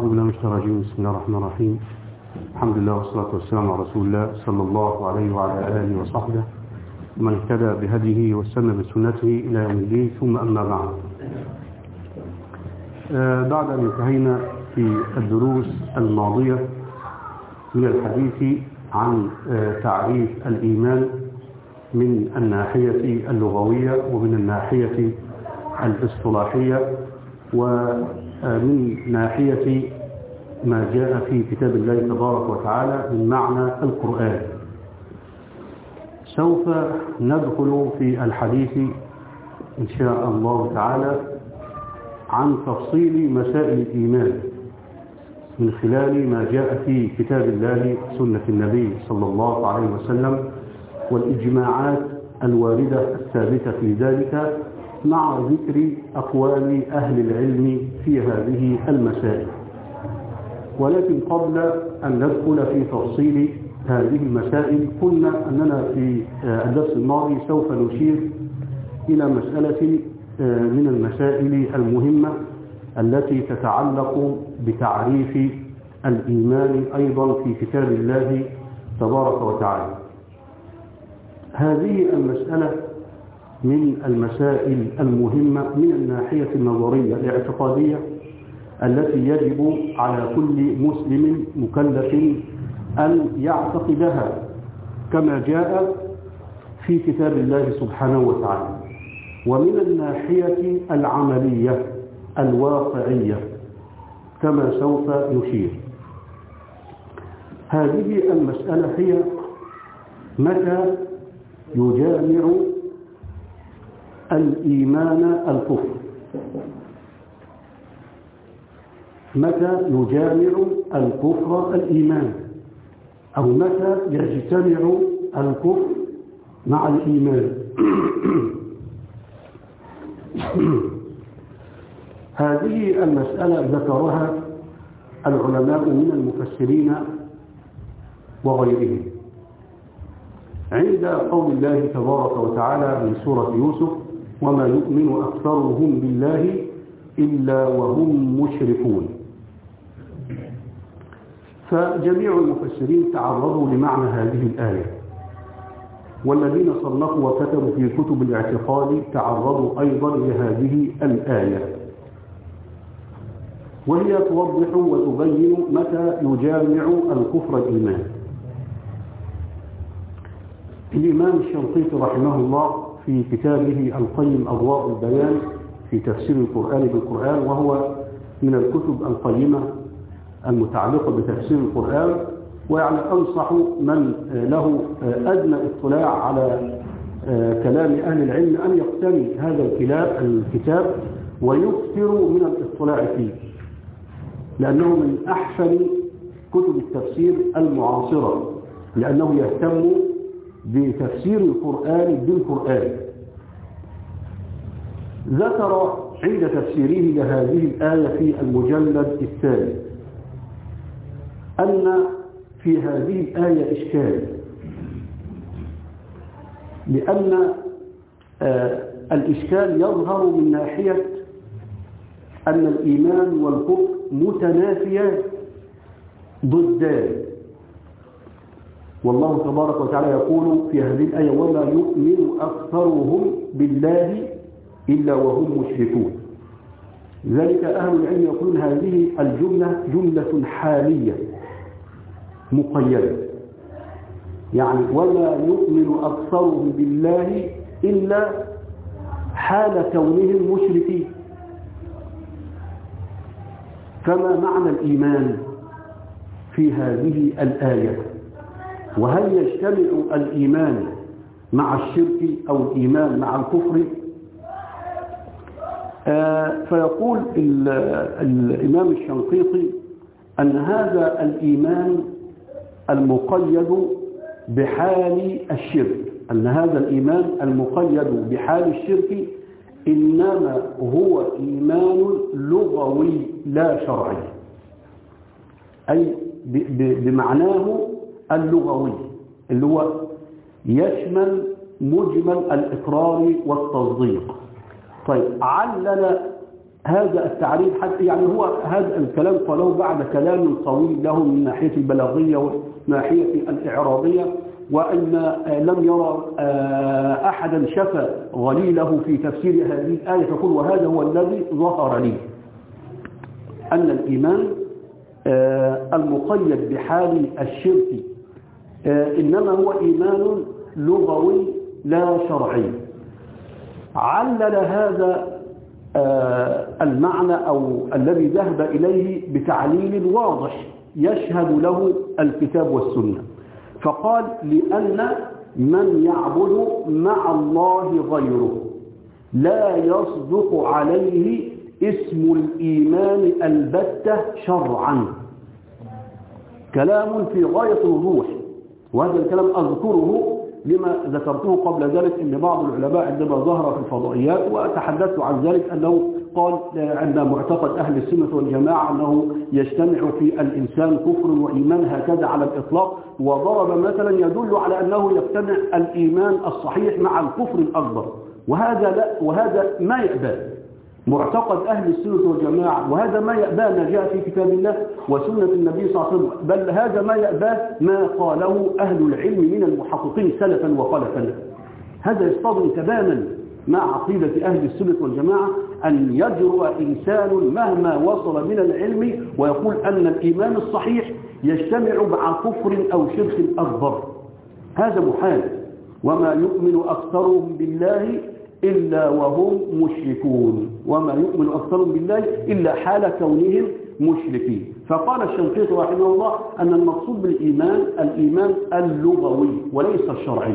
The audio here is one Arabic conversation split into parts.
أعوذ بالله من الشيطان الرجيم. بسم الله الرحمن الرحيم. الحمد لله والصلاة والسلام على رسول الله صلى الله عليه وعلى آله وصحبه. ومن اهتدى بهديه واستنى بسنته إلى يوم الدين ثم أما بعد. آه بعد أن انتهينا في الدروس الماضية من الحديث عن آه تعريف الإيمان من الناحية اللغوية ومن الناحية الاصطلاحية ومن ناحية ما جاء في كتاب الله تبارك وتعالى من معنى القرآن. سوف ندخل في الحديث إن شاء الله تعالى عن تفصيل مسائل الإيمان من خلال ما جاء في كتاب الله سنة النبي صلى الله عليه وسلم والإجماعات الواردة الثابتة في ذلك مع ذكر أقوال أهل العلم في هذه المسائل. ولكن قبل أن ندخل في تفصيل هذه المسائل قلنا أننا في الدرس الماضي سوف نشير إلى مسألة من المسائل المهمة التي تتعلق بتعريف الإيمان أيضا في كتاب الله تبارك وتعالى. هذه المسألة من المسائل المهمة من الناحية النظرية الاعتقادية التي يجب على كل مسلم مكلف أن يعتقدها كما جاء في كتاب الله سبحانه وتعالى. ومن الناحية العملية الواقعية كما سوف نشير. هذه المسألة هي متى يجامع الإيمان الكفر. متى يجامع الكفر الإيمان؟ أو متى يجتمع الكفر مع الإيمان؟ هذه المسألة ذكرها العلماء من المفسرين وغيرهم. عند قول الله تبارك وتعالى من سورة يوسف وما يؤمن أكثرهم بالله إلا وهم مشركون. فجميع المفسرين تعرضوا لمعنى هذه الآية. والذين صنفوا وكتبوا في كتب الاعتقاد تعرضوا أيضا لهذه الآية. وهي توضح وتبين متى يجامع الكفر الإيمان. الإمام الشنقيطي رحمه الله في كتابه القيم أضواء البيان في تفسير القرآن بالقرآن وهو من الكتب القيمة المتعلقة بتفسير القرآن ويعني أنصح من له أدنى اطلاع على كلام أهل العلم أن يقتني هذا الكتاب ويكثر من الاطلاع فيه لأنه من أحسن كتب التفسير المعاصرة لأنه يهتم بتفسير القرآن بالقرآن. ذكر عند تفسيره لهذه الآية في المجلد الثالث أن في هذه الآية إشكال. لأن آه الإشكال يظهر من ناحية أن الإيمان والكفر متنافيان ضدان. والله تبارك وتعالى يقول في هذه الآية وما يؤمن أكثرهم بالله إلا وهم مشركون. ذلك أهل العلم يقولون هذه الجملة جملة حالية مقيدة. يعني ولا يؤمن أكثرهم بالله إلا حال كونهم مشركين. فما معنى الإيمان في هذه الآية؟ وهل يجتمع الإيمان مع الشرك أو الإيمان مع الكفر؟ آه فيقول الإمام الشنقيطي أن هذا الإيمان المقيد بحال الشرك أن هذا الإيمان المقيد بحال الشرك إنما هو إيمان لغوي لا شرعي أي بمعناه اللغوي اللي هو يشمل مجمل الإقرار والتصديق. طيب علل هذا التعريف حتى يعني هو هذا الكلام قاله بعد كلام طويل له من ناحية البلاغية وناحية الإعرابية وأن لم يرى أحدا شفى غليله في تفسير هذه الآية فقل وهذا هو الذي ظهر لي. أن الإيمان المقيد بحال الشرك إنما هو إيمان لغوي لا شرعي. علل هذا المعنى أو الذي ذهب إليه بتعليل واضح يشهد له الكتاب والسنة. فقال لأن من يعبد مع الله غيره لا يصدق عليه اسم الإيمان البتة شرعا. كلام في غاية الوضوح وهذا الكلام أذكره لما ذكرته قبل ذلك إن بعض العلماء عندما ظهر في الفضائيات وتحدثت عن ذلك أنه قال عند معتقد أهل السنة والجماعة أنه يجتمع في الإنسان كفر وإيمان هكذا على الإطلاق وضرب مثلا يدل على أنه يجتمع الإيمان الصحيح مع الكفر الأكبر وهذا لا وهذا ما يأبى معتقد أهل السنة والجماعة وهذا ما يأباه ما جاء في كتاب الله وسنة النبي صلى الله عليه وسلم بل هذا ما يأباه ما قاله أهل العلم من المحققين سلفا وخلفا. هذا يصطدم تماما مع عقيدة أهل السنة والجماعة أن يجرؤ إنسان مهما وصل من العلم ويقول أن الإيمان الصحيح يجتمع مع كفر أو شرك أكبر. هذا محال. وما يؤمن أكثرهم بالله إلا وهم مشركون. وما يؤمن أكثرهم بالله إلا حال كونهم مشركين. فقال الشنقيط رحمه الله أن المقصود بالإيمان الإيمان اللغوي وليس الشرعي.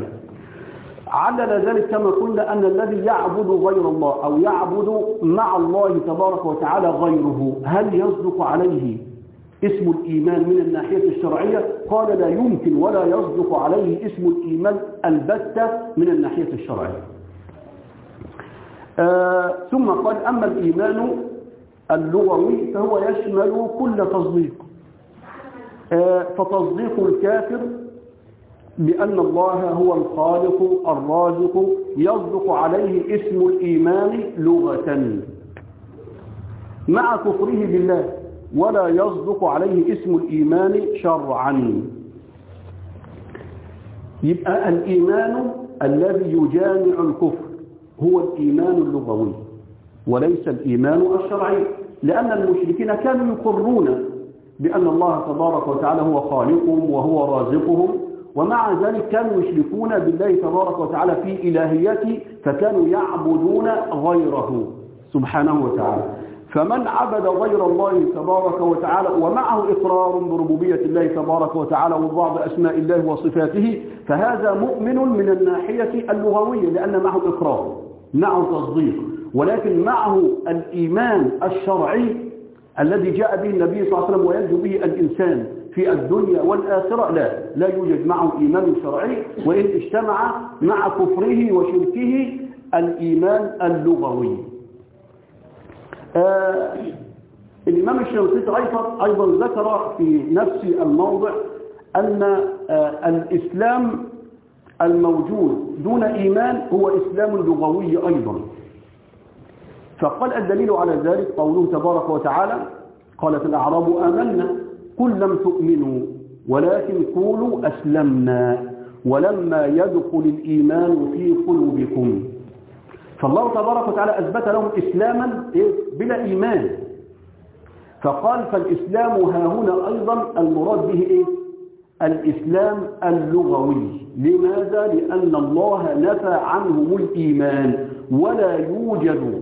علل ذلك كما قلنا أن الذي يعبد غير الله أو يعبد مع الله تبارك وتعالى غيره هل يصدق عليه؟ اسم الإيمان من الناحية الشرعية؟ قال لا يمكن ولا يصدق عليه اسم الإيمان البتة من الناحية الشرعية. آه ثم قال أما الإيمان اللغوي فهو يشمل كل تصديق آه فتصديق الكافر بأن الله هو الخالق الرازق يصدق عليه اسم الإيمان لغة. مع كفره بالله ولا يصدق عليه اسم الإيمان شرعا. يبقى الإيمان الذي يجامع الكفر هو الإيمان اللغوي وليس الإيمان الشرعي لأن المشركين كانوا يقرون بأن الله تبارك وتعالى هو خالقهم وهو رازقهم ومع ذلك كانوا يشركون بالله تبارك وتعالى في إلهيته فكانوا يعبدون غيره سبحانه وتعالى. فمن عبد غير الله تبارك وتعالى ومعه إقرار بربوبية الله تبارك وتعالى وبعض أسماء الله وصفاته فهذا مؤمن من الناحية اللغوية لأن معه إقرار. معه تصديق ولكن معه الإيمان الشرعي الذي جاء به النبي صلى الله عليه وسلم وينجو به الإنسان في الدنيا والآخرة. لا لا يوجد معه إيمان شرعي وإن اجتمع مع كفره وشركه الإيمان اللغوي. آه الإمام الشنقيطي أيضا, أيضا ذكر في نفس الموضع أن آه الإسلام الموجود دون إيمان هو إسلام لغوي أيضا. فقال الدليل على ذلك قوله تبارك وتعالى قالت الأعراب آمنا قل لم تؤمنوا ولكن قولوا أسلمنا ولما يدخل الإيمان في قلوبكم. فالله تبارك وتعالى أثبت لهم إسلاما بلا إيمان. فقال فالإسلام ها هنا أيضا المراد به إيه؟ الإسلام اللغوي. لماذا؟ لأن الله نفى عنهم الإيمان. ولا يوجد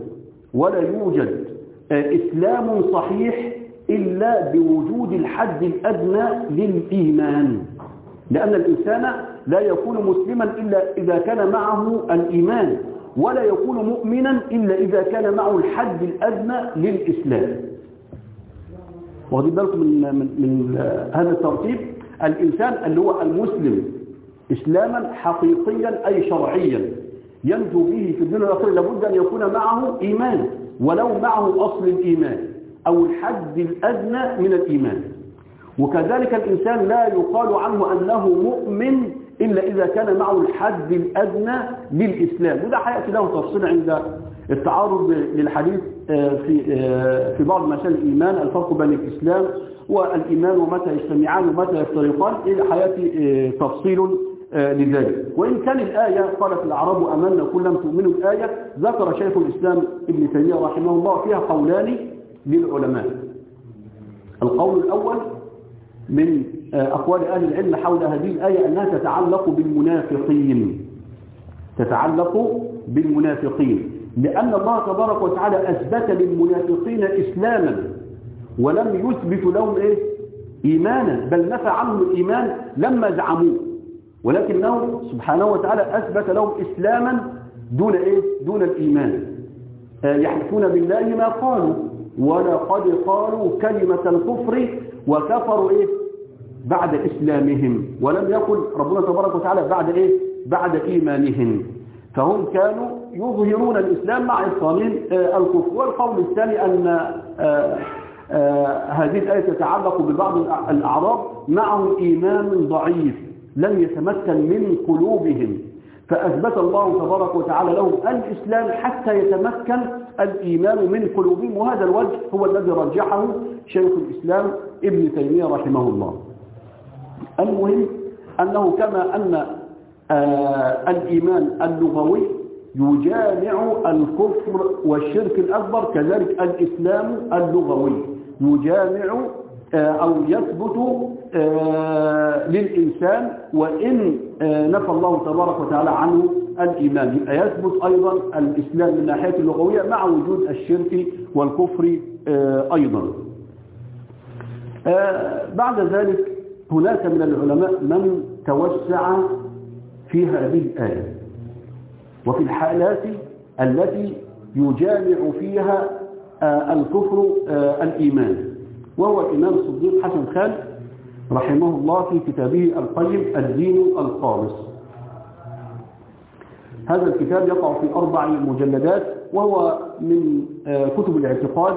ولا يوجد إسلام صحيح إلا بوجود الحد الأدنى للإيمان. لأن الإنسان لا يكون مسلما إلا إذا كان معه الإيمان ولا يكون مؤمنا إلا إذا كان معه الحد الأدنى للإسلام. واخدين بالكم من, من, من هذا الترتيب؟ الإنسان اللي هو المسلم إسلاما حقيقيا أي شرعيا ينجو به في الدنيا والآخرة لابد أن يكون معه إيمان ولو معه أصل الإيمان أو الحد الأدنى من الإيمان. وكذلك الإنسان لا يقال عنه أنه مؤمن إلا إذا كان معه الحد الأدنى للإسلام. وده حياتي له تفصيل عند التعارض للحديث في في بعض مسائل الإيمان الفرق بين الإسلام والإيمان ومتى يجتمعان ومتى يفترقان إلى حياتي تفصيل لذلك. وإن كان الآية قالت الأعراب أمنا كل لم تؤمنوا الآية ذكر شيخ الإسلام ابن تيمية رحمه الله فيها قولان للعلماء. القول الأول من أقوال أهل العلم حول هذه الآية أنها تتعلق بالمنافقين. تتعلق بالمنافقين. لأن الله تبارك وتعالى أثبت للمنافقين إسلاما ولم يثبت لهم إيه؟ إيمانا بل نفى عنهم الإيمان لما زعموه ولكنه سبحانه وتعالى أثبت لهم إسلاما دون إيه؟ دون الإيمان يحلفون بالله ما قالوا ولقد قالوا كلمة الكفر وكفروا إيه؟ بعد إسلامهم ولم يقل ربنا تبارك وتعالى بعد إيه؟ بعد إيمانهم فهم كانوا يظهرون الإسلام مع إصرارهم الكفر والقول الثاني أن هذه الآية تتعلق ببعض الأعراب معهم إيمان ضعيف لم يتمكن من قلوبهم. فأثبت الله تبارك وتعالى لهم الإسلام حتى يتمكن الإيمان من قلوبهم وهذا الوجه هو الذي رجحه شيخ الإسلام ابن تيمية رحمه الله. المهم أنه كما أن آه الإيمان اللغوي يجامع الكفر والشرك الأكبر كذلك الإسلام اللغوي. يجامع آه أو يثبت آه للإنسان وإن نفى الله تبارك وتعالى عنه الإيمان. يثبت أيضا الإسلام من ناحية اللغوية مع وجود الشرك والكفر أيضا. بعد ذلك هناك من العلماء من توسع في هذه الآية. وفي الحالات التي يجامع فيها الكفر الإيمان. وهو الإمام الصديق حسن خان رحمه الله في كتابه القيم الدين الخالص. هذا الكتاب يقع في أربع مجلدات وهو من كتب الاعتقاد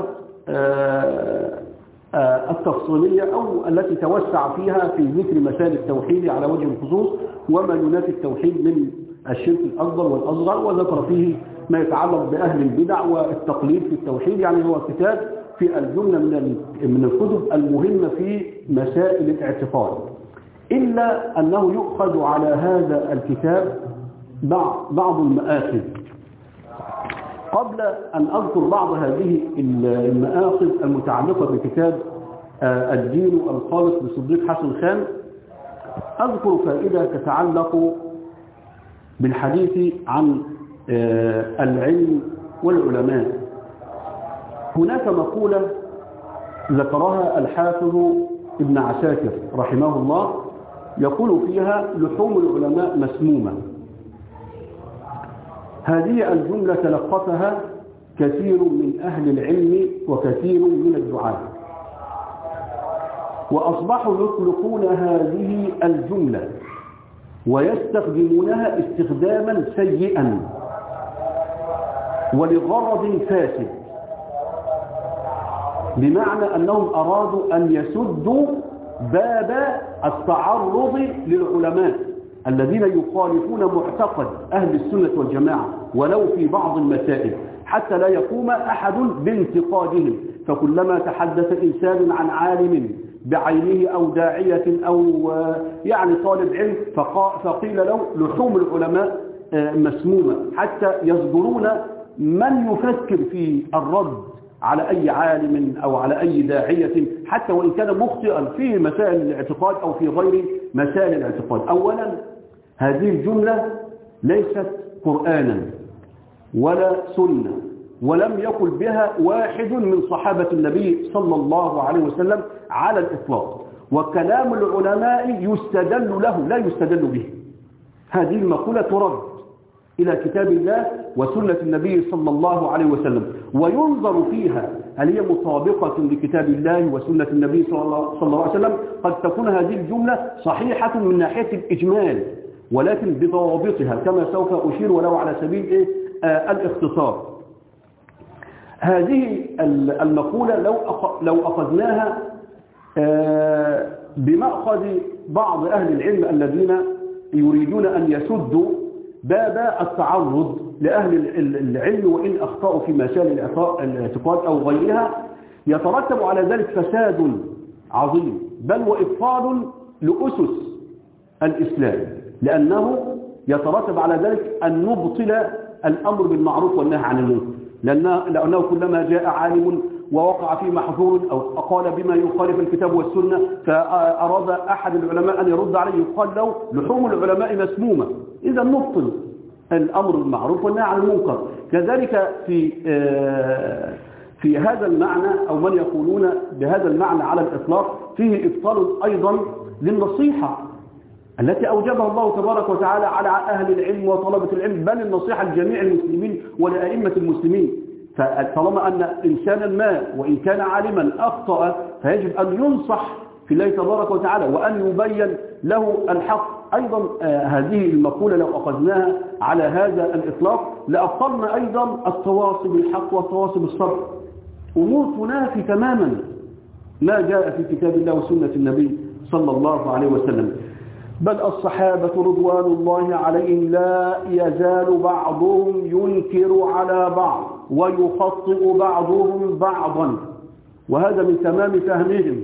التفصيلية أو التي توسع فيها في ذكر مسائل التوحيد على وجه الخصوص وما ينافي التوحيد من الشرك الأكبر والأصغر وذكر فيه ما يتعلق بأهل البدع والتقليد في التوحيد يعني هو كتاب في الجملة من من الكتب المهمة في مسائل الاعتقاد. إلا أنه يؤخذ على هذا الكتاب بعض المآخذ. قبل أن أذكر بعض هذه المآخذ المتعلقة بكتاب الدين الخالص لصديق حسن خان أذكر فائدة تتعلق بالحديث عن العلم والعلماء. هناك مقولة ذكرها الحافظ ابن عساكر رحمه الله يقول فيها لحوم العلماء مسمومة. هذه الجملة تلقفها كثير من أهل العلم وكثير من الدعاة. وأصبحوا يطلقون هذه الجملة ويستخدمونها استخداما سيئا ولغرض فاسد بمعنى أنهم أرادوا أن يسدوا باب التعرض للعلماء الذين يخالفون معتقد أهل السنة والجماعة ولو في بعض المسائل حتى لا يقوم أحد بانتقادهم فكلما تحدث إنسان عن عالم بعينه أو داعية أو يعني طالب علم فقيل له لحوم العلماء مسمومة حتى يصدرون من يفكر في الرد على أي عالم أو على أي داعية حتى وإن كان مخطئا في مسائل الاعتقاد أو في غير مسائل الاعتقاد. أولا هذه الجملة ليست قرآنا ولا سنة. ولم يقل بها واحد من صحابة النبي صلى الله عليه وسلم على الإطلاق. وكلام العلماء يستدل له لا يستدل به. هذه المقولة ترد إلى كتاب الله وسنة النبي صلى الله عليه وسلم. وينظر فيها هل هي مطابقة لكتاب الله وسنة النبي صلى الله عليه وسلم. قد تكون هذه الجملة صحيحة من ناحية الإجمال ولكن بضوابطها كما سوف أشير ولو على سبيل إيه؟ آه الاختصار. هذه المقولة لو لو أخذناها آه بمأخذ بعض أهل العلم الذين يريدون أن يسدوا باب التعرض لأهل العلم وإن أخطأوا في مسائل الاعتقاد أو غيرها يترتب على ذلك فساد عظيم بل وإبطال لأسس الإسلام لأنه يترتب على ذلك أن نبطل الأمر بالمعروف والنهي عن المنكر. لأنه كلما جاء عالم ووقع في محظور أو قال بما يخالف الكتاب والسنة فأراد أحد العلماء أن يرد عليه يقال له لحوم العلماء مسمومة. إذا نبطل الأمر بالمعروف والنهي عن المنكر. كذلك في في هذا المعنى أو من يقولون بهذا المعنى على الإطلاق فيه إبطال أيضا للنصيحة. التي أوجبها الله تبارك وتعالى على أهل العلم وطلبة العلم بل النصيحة لجميع المسلمين ولأئمة المسلمين. فطالما أن إنسانا ما وإن كان عالما أخطأ فيجب أن ينصح في الله تبارك وتعالى وأن يبين له الحق. أيضا هذه المقولة لو أخذناها على هذا الإطلاق لأبطلنا أيضا التواصي بالحق والتواصي بالصبر. أمور تنافي تماما. ما جاء في كتاب الله وسنة النبي صلى الله عليه وسلم. بل الصحابة رضوان الله عليهم لا يزال بعضهم ينكر على بعض ويخطئ بعضهم بعضا. وهذا من تمام فهمهم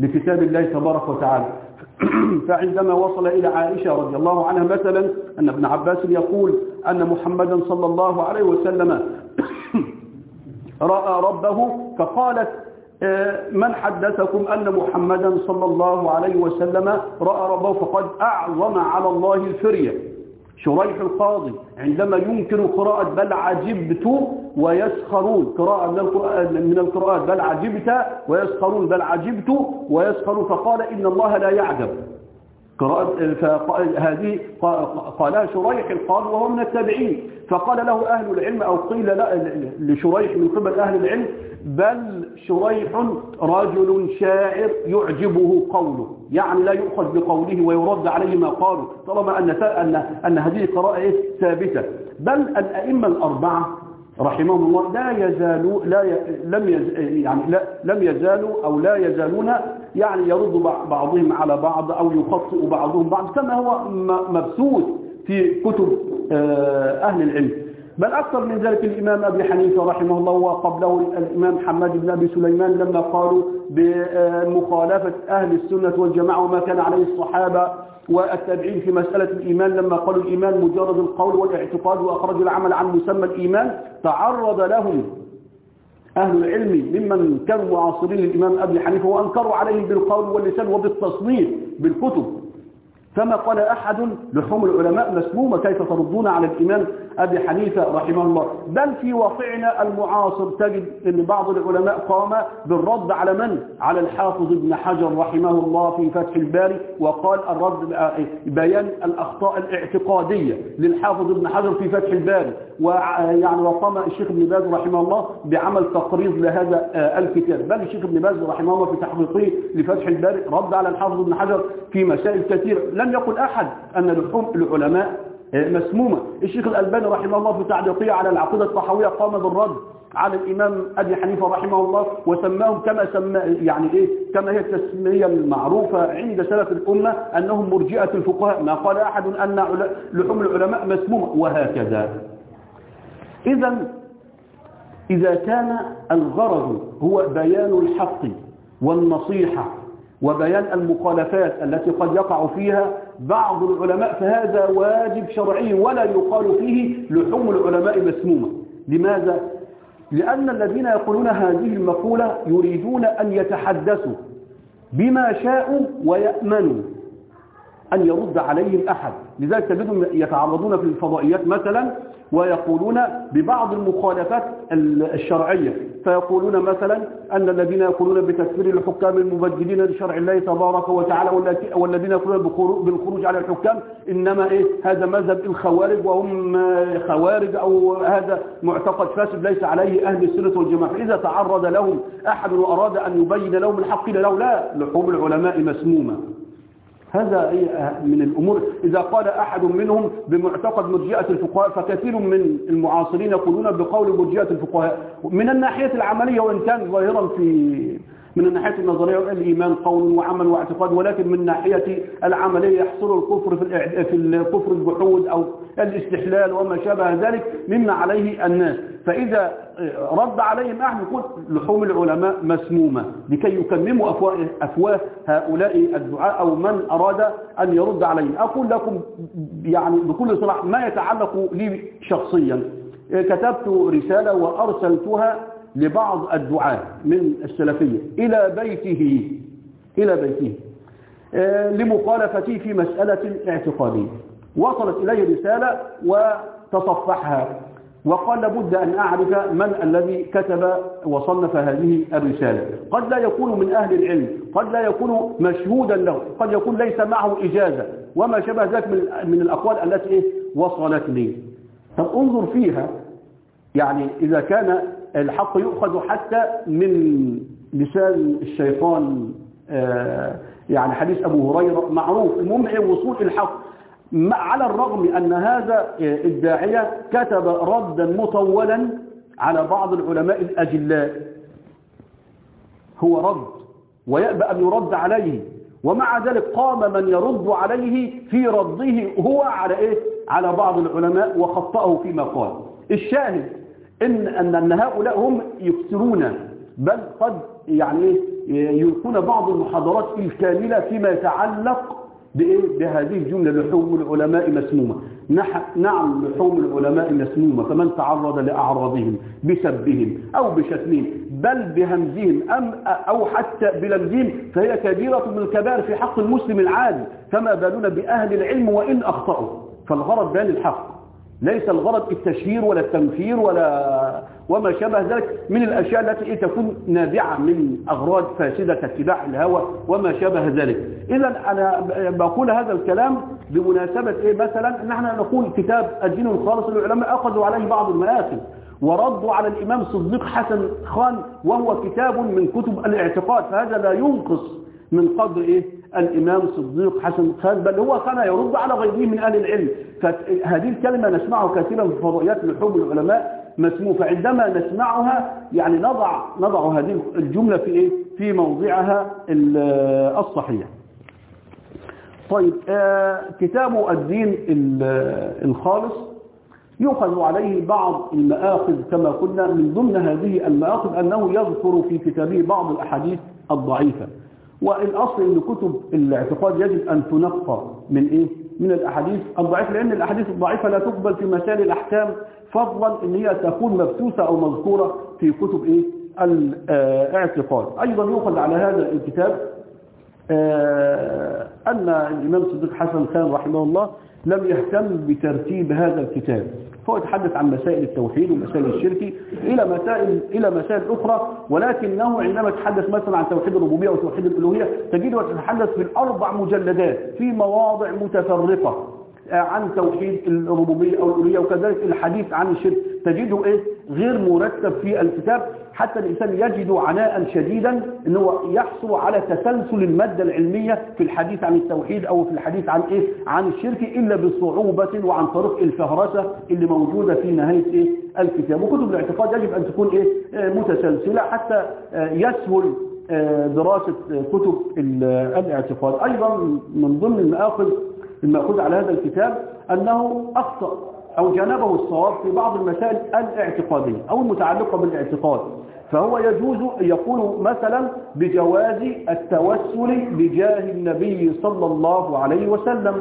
لكتاب الله تبارك وتعالى. فعندما وصل إلى عائشة رضي الله عنها مثلا أن ابن عباس يقول أن محمدا صلى الله عليه وسلم رأى ربه فقالت من حدثكم أن محمدا صلى الله عليه وسلم رأى ربه فقد أعظم على الله الفرية. شريح القاضي عندما ينكر قراءة بل عجبت ويسخرون. قراءة من القراءات بل عجبت ويسخرون بل عجبت ويسخرون. فقال إن الله لا يعجب. قراءة هذه قالها شريح القاضي وهو من التابعين. فقال له أهل العلم أو قيل لشريح من قبل أهل العلم بل شريح رجل شاعر يعجبه قوله يعني لا يؤخذ بقوله ويرد عليه ما قاله طالما أن أن أن هذه قراءة ثابتة. بل الأئمة الأربعة رحمهم الله لا يزالوا لا ي... لم يز... يعني لا لم يزالوا أو لا يزالون يعني يرد بعضهم على بعض أو يخطئ بعضهم بعض كما هو مبثوث في كتب أهل العلم. بل أكثر من ذلك الإمام أبي حنيفة رحمه الله وقبله الإمام حماد بن أبي سليمان لما قالوا بمخالفة أهل السنة والجماعة وما كان عليه الصحابة والتابعين في مسألة الإيمان لما قالوا الإيمان مجرد القول والاعتقاد وأخرجوا العمل عن مسمى الإيمان تعرض لهم. أهل العلم ممن كانوا معاصرين للإمام أبي حنيفة وأنكروا عليهم بالقول واللسان وبالتصنيف بالكتب. فما قال أحد لحوم العلماء مسمومة كيف تردون على الإمام أبي حنيفة رحمه الله. بل في واقعنا المعاصر تجد أن بعض العلماء قام بالرد على من؟ على الحافظ ابن حجر رحمه الله في فتح الباري وقال الرد بيان الأخطاء الاعتقادية للحافظ ابن حجر في فتح الباري. ويعني وقام الشيخ ابن باز رحمه الله بعمل تقريظ لهذا الكتاب. بل الشيخ ابن باز رحمه الله في تحقيقه لفتح الباري رد على الحافظ ابن حجر في مسائل كثيرة. لم يقل أحد أن لحوم العلماء مسمومة. الشيخ الألباني رحمه الله في تعليقه على العقيدة الطحاوية قام بالرد على الإمام أبي حنيفة رحمه الله وسماهم كما سمى يعني إيه كما هي التسمية المعروفة عند سلف الأمة أنهم مرجئة الفقهاء. ما قال أحد أن لحوم العلماء مسمومة. وهكذا. إذا إذا كان الغرض هو بيان الحق والنصيحة وبيان المخالفات التي قد يقع فيها بعض العلماء فهذا واجب شرعي ولا يقال فيه لحوم العلماء مسمومة لماذا؟ لأن الذين يقولون هذه المقولة يريدون أن يتحدثوا بما شاءوا ويأمنوا أن يرد عليهم أحد. لذلك تجدهم يتعرضون في الفضائيات مثلا ويقولون ببعض المخالفات الشرعية. فيقولون مثلا أن الذين يقولون بتكفير الحكام المبدلين لشرع الله تبارك وتعالى والذين يقولون بالخروج على الحكام إنما إيه؟ هذا مذهب الخوارج وهم خوارج أو هذا معتقد فاسد ليس عليه أهل السنة والجماعة. فإذا تعرض لهم أحد وأراد أن يبين لهم الحق له لا لحوم العلماء مسمومة. هذا من الأمور. إذا قال أحد منهم بمعتقد مرجئة الفقهاء فكثير من المعاصرين يقولون بقول مرجئة الفقهاء. من الناحية العملية وإن كان ظاهرا في من الناحية النظرية الإيمان قول وعمل واعتقاد ولكن من ناحية العملية يحصر الكفر في في الكفر الجحود أو الاستحلال وما شابه ذلك مما عليه الناس. فإذا رد عليهم أحد يقول لحوم العلماء مسمومة لكي يكمموا أفواه, أفواه هؤلاء الدعاء أو من أراد أن يرد عليهم. أقول لكم يعني بكل صراحة ما يتعلق لي شخصيا. كتبت رسالة وأرسلتها لبعض الدعاة من السلفية إلى بيته إلى بيته آه، لمخالفتي في مسألة اعتقادية وصلت إلي رسالة وتصفحها وقال لابد أن أعرف من الذي كتب وصنف هذه الرسالة. قد لا يكون من أهل العلم قد لا يكون مشهودا له قد يكون ليس معه إجازة وما شابه ذلك من الأقوال التي وصلت لي طب انظر فيها يعني إذا كان الحق يؤخذ حتى من لسان الشيطان آه، يعني حديث أبو هريرة معروف. المهم وصول الحق على الرغم أن هذا آه، الداعية كتب ردا مطولا على بعض العلماء الأجلاء. هو رد ويأبى أن يرد عليه. ومع ذلك قام من يرد عليه في رده هو على إيه؟ على بعض العلماء وخطأه فيما قال. الشاهد إن, أن, أن هؤلاء هم يكثرون بل قد يعني؟ يلقون بعض المحاضرات الكاملة فيما يتعلق بإيه؟ بهذه الجملة لحوم العلماء مسمومة نعم لحوم العلماء مسمومة فمن تعرض لأعراضهم بسبهم أو بشتمهم بل بهمزهم أم أو حتى بلمزهم فهي كبيرة من الكبائر في حق المسلم العادي فما بالنا بأهل العلم وإن أخطأوا فالغرض بيان الحق ليس الغرض التشهير ولا التنفير ولا وما شابه ذلك من الأشياء التي تكون نابعة من أغراض فاسدة كاتباع الهوى وما شابه ذلك. إذا أنا بقول هذا الكلام بمناسبة إيه مثلا أن إحنا نقول كتاب الدين الخالص للعلماء أخذوا عليه بعض المآخذ وردوا على الإمام صديق حسن خان وهو كتاب من كتب الاعتقاد فهذا لا ينقص من قدر إيه الإمام صديق حسن خان بل هو كان يرد على غيره من أهل العلم. فهذه الكلمة نسمعها كثيرا في فضائيات لحوم العلماء مسموع فعندما نسمعها يعني نضع نضع هذه الجملة في إيه؟ في موضعها ال- الصحيح. طيب آه كتاب الدين ال- الخالص. يؤخذ عليه بعض المآخذ كما قلنا من ضمن هذه المآخذ أنه يذكر في كتابه بعض الأحاديث الضعيفة. والأصل أن كتب الاعتقاد يجب أن تنقى من إيه؟ من الأحاديث الضعيفة لأن الأحاديث الضعيفة لا تقبل في مسائل الأحكام فضلا أن هي تكون مبثوثة أو مذكورة في كتب إيه؟ الاعتقاد أيضا يؤخذ على هذا الكتاب آه، أن الإمام صديق حسن خان رحمه الله لم يهتم بترتيب هذا الكتاب. فهو يتحدث عن مسائل التوحيد ومسائل الشرك إلى مسائل إلى مسائل أخرى ولكنه عندما يتحدث مثلا عن توحيد الربوبية وتوحيد الألوهية تجده يتحدث في الأربع مجلدات في مواضع متفرقة آه، عن توحيد الربوبية أو الألوهية وكذلك الحديث عن الشرك. تجده إيه؟ غير مرتب في الكتاب. حتى الإنسان يجد عناء شديدا أنه يحصل على تسلسل المادة العلمية في الحديث عن التوحيد أو في الحديث عن إيه؟ عن الشرك إلا بصعوبة وعن طريق الفهرسة اللي موجودة في نهاية إيه؟ الكتاب. وكتب الاعتقاد يجب أن تكون إيه؟ آه، متسلسلة حتى آه، يسهل آه، دراسة كتب ال- الاعتقاد. أيضا من ضمن المآخذ المأخوذ على هذا الكتاب أنه أخطأ. أو جانبه الصواب في بعض المسائل الاعتقادية أو المتعلقة بالاعتقاد فهو يجوز يقول مثلا بجواز التوسل بجاه النبي صلى الله عليه وسلم.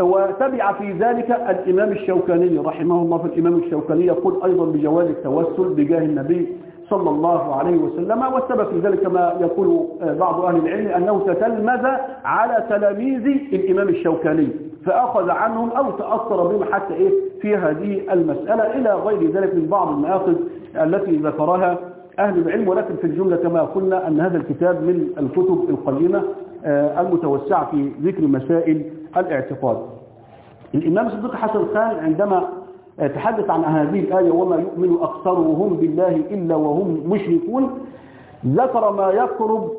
وتبع في ذلك الإمام الشوكاني رحمه الله في الإمام الشوكاني يقول أيضا بجواز التوسل بجاه النبي صلى الله عليه وسلم. والسبب في ذلك كما يقول بعض أهل العلم أنه تتلمذ على تلاميذ الإمام الشوكاني. فأخذ عنهم أو تأثر بهم حتى إيه؟ في هذه المسألة إلى غير ذلك من بعض المآخذ التي ذكرها أهل العلم ولكن في الجملة كما قلنا أن هذا الكتاب من الكتب القيمة آه، المتوسعة في ذكر مسائل الاعتقاد. الإمام صديق حسن خان عندما تحدث عن هذه الآية وما يؤمن أكثرهم بالله إلا وهم مشركون ذكر ما يقرب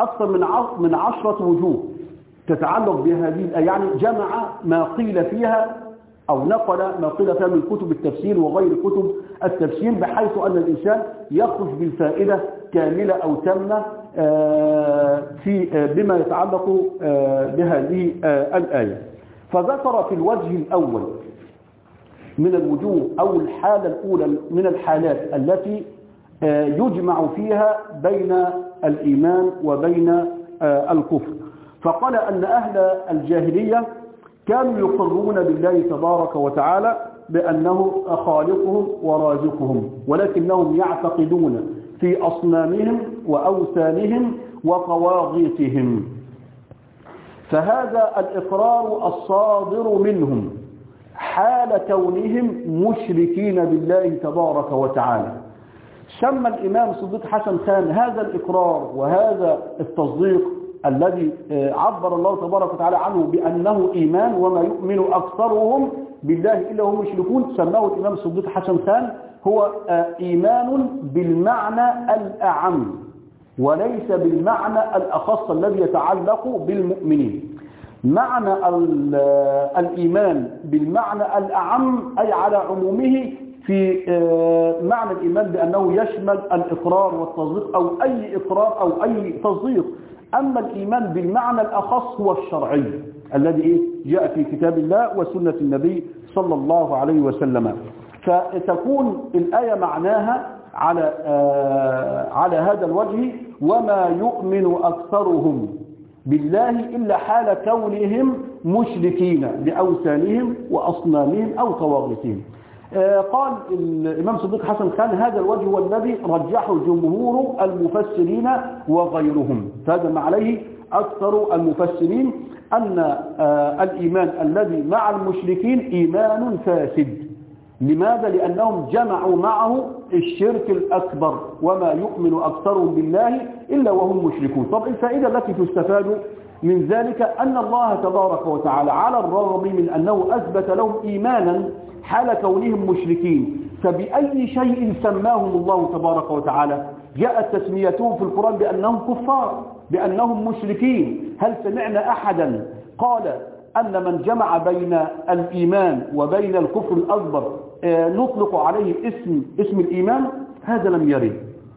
أكثر من عشرة وجوه. تتعلق بهذه الآية يعني جمع ما قيل فيها أو نقل ما قيل فيها من كتب التفسير وغير كتب التفسير بحيث أن الإنسان يخرج بالفائدة كاملة أو تامة في بما يتعلق بهذه الآية. فذكر في الوجه الأول من الوجوه أو الحالة الأولى من الحالات التي يجمع فيها بين الإيمان وبين الكفر. فقال أن أهل الجاهلية كانوا يقرون بالله تبارك وتعالى بأنه خالقهم ورازقهم ولكنهم يعتقدون في أصنامهم وأوثانهم وطواغيتهم فهذا الإقرار الصادر منهم حال كونهم مشركين بالله تبارك وتعالى. سمى الإمام صديق حسن خان هذا الإقرار وهذا التصديق الذي عبر الله تبارك وتعالى عنه بأنه إيمان وما يؤمن أكثرهم بالله إلا هم مشركون سماه الإمام الصديق حسن خان هو إيمان بالمعنى الأعم وليس بالمعنى الأخص الذي يتعلق بالمؤمنين. معنى الإيمان بالمعنى الأعم أي على عمومه في معنى الإيمان بأنه يشمل الإقرار والتصديق أو أي إقرار أو أي تصديق. أما الإيمان بالمعنى الأخص هو الشرعي الذي جاء في كتاب الله وسنة النبي صلى الله عليه وسلم. فتكون الآية معناها على على هذا الوجه وما يؤمن أكثرهم بالله إلا حال كونهم مشركين بأوثانهم وأصنامهم أو طواغيتهم. قال الإمام صديق حسن خان هذا الوجه هو الذي رجحه جمهور المفسرين وغيرهم. فهذا ما عليه أكثر المفسرين أن الإيمان الذي مع المشركين إيمان فاسد. لماذا؟ لأنهم جمعوا معه الشرك الأكبر وما يؤمن أكثرهم بالله إلا وهم مشركون. طب الفائدة التي تستفاد من ذلك أن الله تبارك وتعالى على الرغم من أنه أثبت لهم إيمانا حال كونهم مشركين. فبأي شيء سماهم الله تبارك وتعالى؟ جاءت تسميتهم في القرآن بأنهم كفار بأنهم مشركين. هل سمعنا أحدا قال أن من جمع بين الإيمان وبين الكفر الأكبر نطلق عليه اسم اسم الإيمان؟ هذا لم يرد.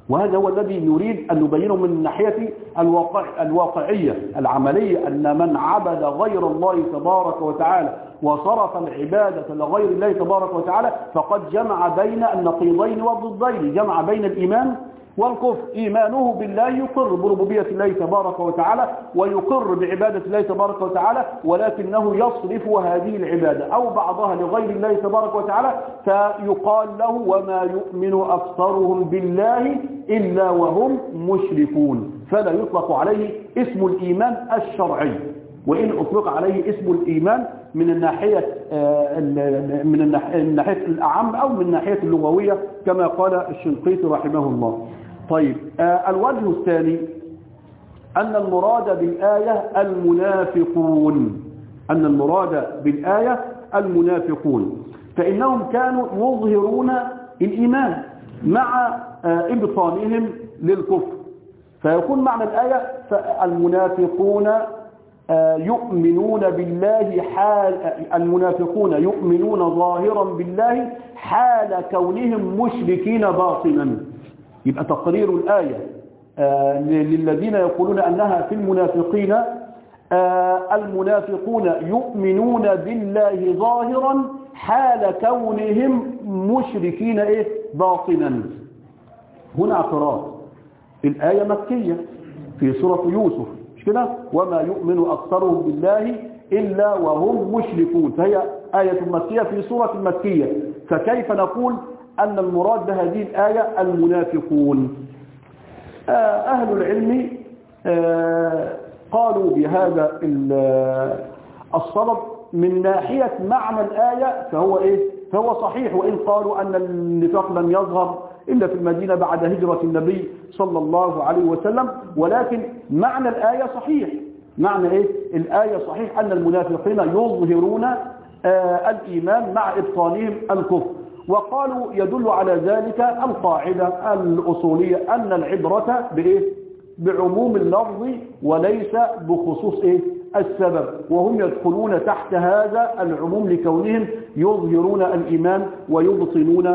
وهذا هو الذي نريد أن نبينه من الناحية الواقع الواقعية العملية أن من عبد غير الله تبارك وتعالى. وصرف العبادة لغير الله تبارك وتعالى فقد جمع بين النقيضين والضدين جمع بين الإيمان والكفر. إيمانه بالله يقر بربوبية الله تبارك وتعالى ويقر بعبادة الله تبارك وتعالى ولكنه يصرف هذه العبادة أو بعضها لغير الله تبارك وتعالى فيقال له وما يؤمن أكثرهم بالله إلا وهم مشركون فلا يطلق عليه اسم الإيمان الشرعي. وإن أطلق عليه اسم الإيمان من الناحية من الناحية الأعم أو من الناحية اللغوية كما قال الشنقيطي رحمه الله. طيب الوجه الثاني أن المراد بالآية المنافقون. أن المراد بالآية المنافقون. فإنهم كانوا يظهرون الإيمان مع إبطانهم للكفر. فيكون معنى الآية المنافقون يؤمنون بالله حال المنافقون يؤمنون ظاهرا بالله حال كونهم مشركين باطنا. يبقى تقرير الآية للذين يقولون أنها في المنافقين المنافقون يؤمنون بالله ظاهرا حال كونهم مشركين إيه؟ باطنا. هنا اعتراض. الآية مكية في سورة يوسف. مش كده وما يؤمن أكثرهم بالله إلا وهم مشركون. فهي آية مكية في سورة مكية. فكيف نقول أن المراد بهذه الآية المنافقون؟ أهل العلم قالوا بهذا الصدد من ناحية معنى الآية فهو إيه؟ فهو صحيح وإن قالوا أن النفاق لم يظهر إلا في المدينة بعد هجرة النبي صلى الله عليه وسلم. ولكن معنى الآية صحيح. معنى إيه؟ الآية صحيح أن المنافقين يظهرون آه الإيمان مع إبطالهم الكفر. وقالوا يدل على ذلك القاعدة الأصولية أن العبرة بإيه؟ بعموم اللفظ وليس بخصوص إيه؟ السبب. وهم يدخلون تحت هذا العموم لكونهم يظهرون الإيمان ويبطنون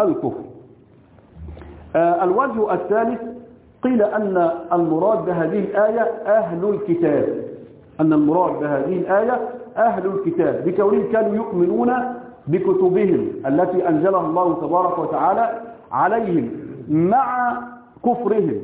الكفر. الوجه الثالث قيل أن المراد بهذه الآية أهل الكتاب. أن المراد بهذه الآية أهل الكتاب بكونهم كانوا يؤمنون بكتبهم التي أنزلها الله تبارك وتعالى عليهم مع كفرهم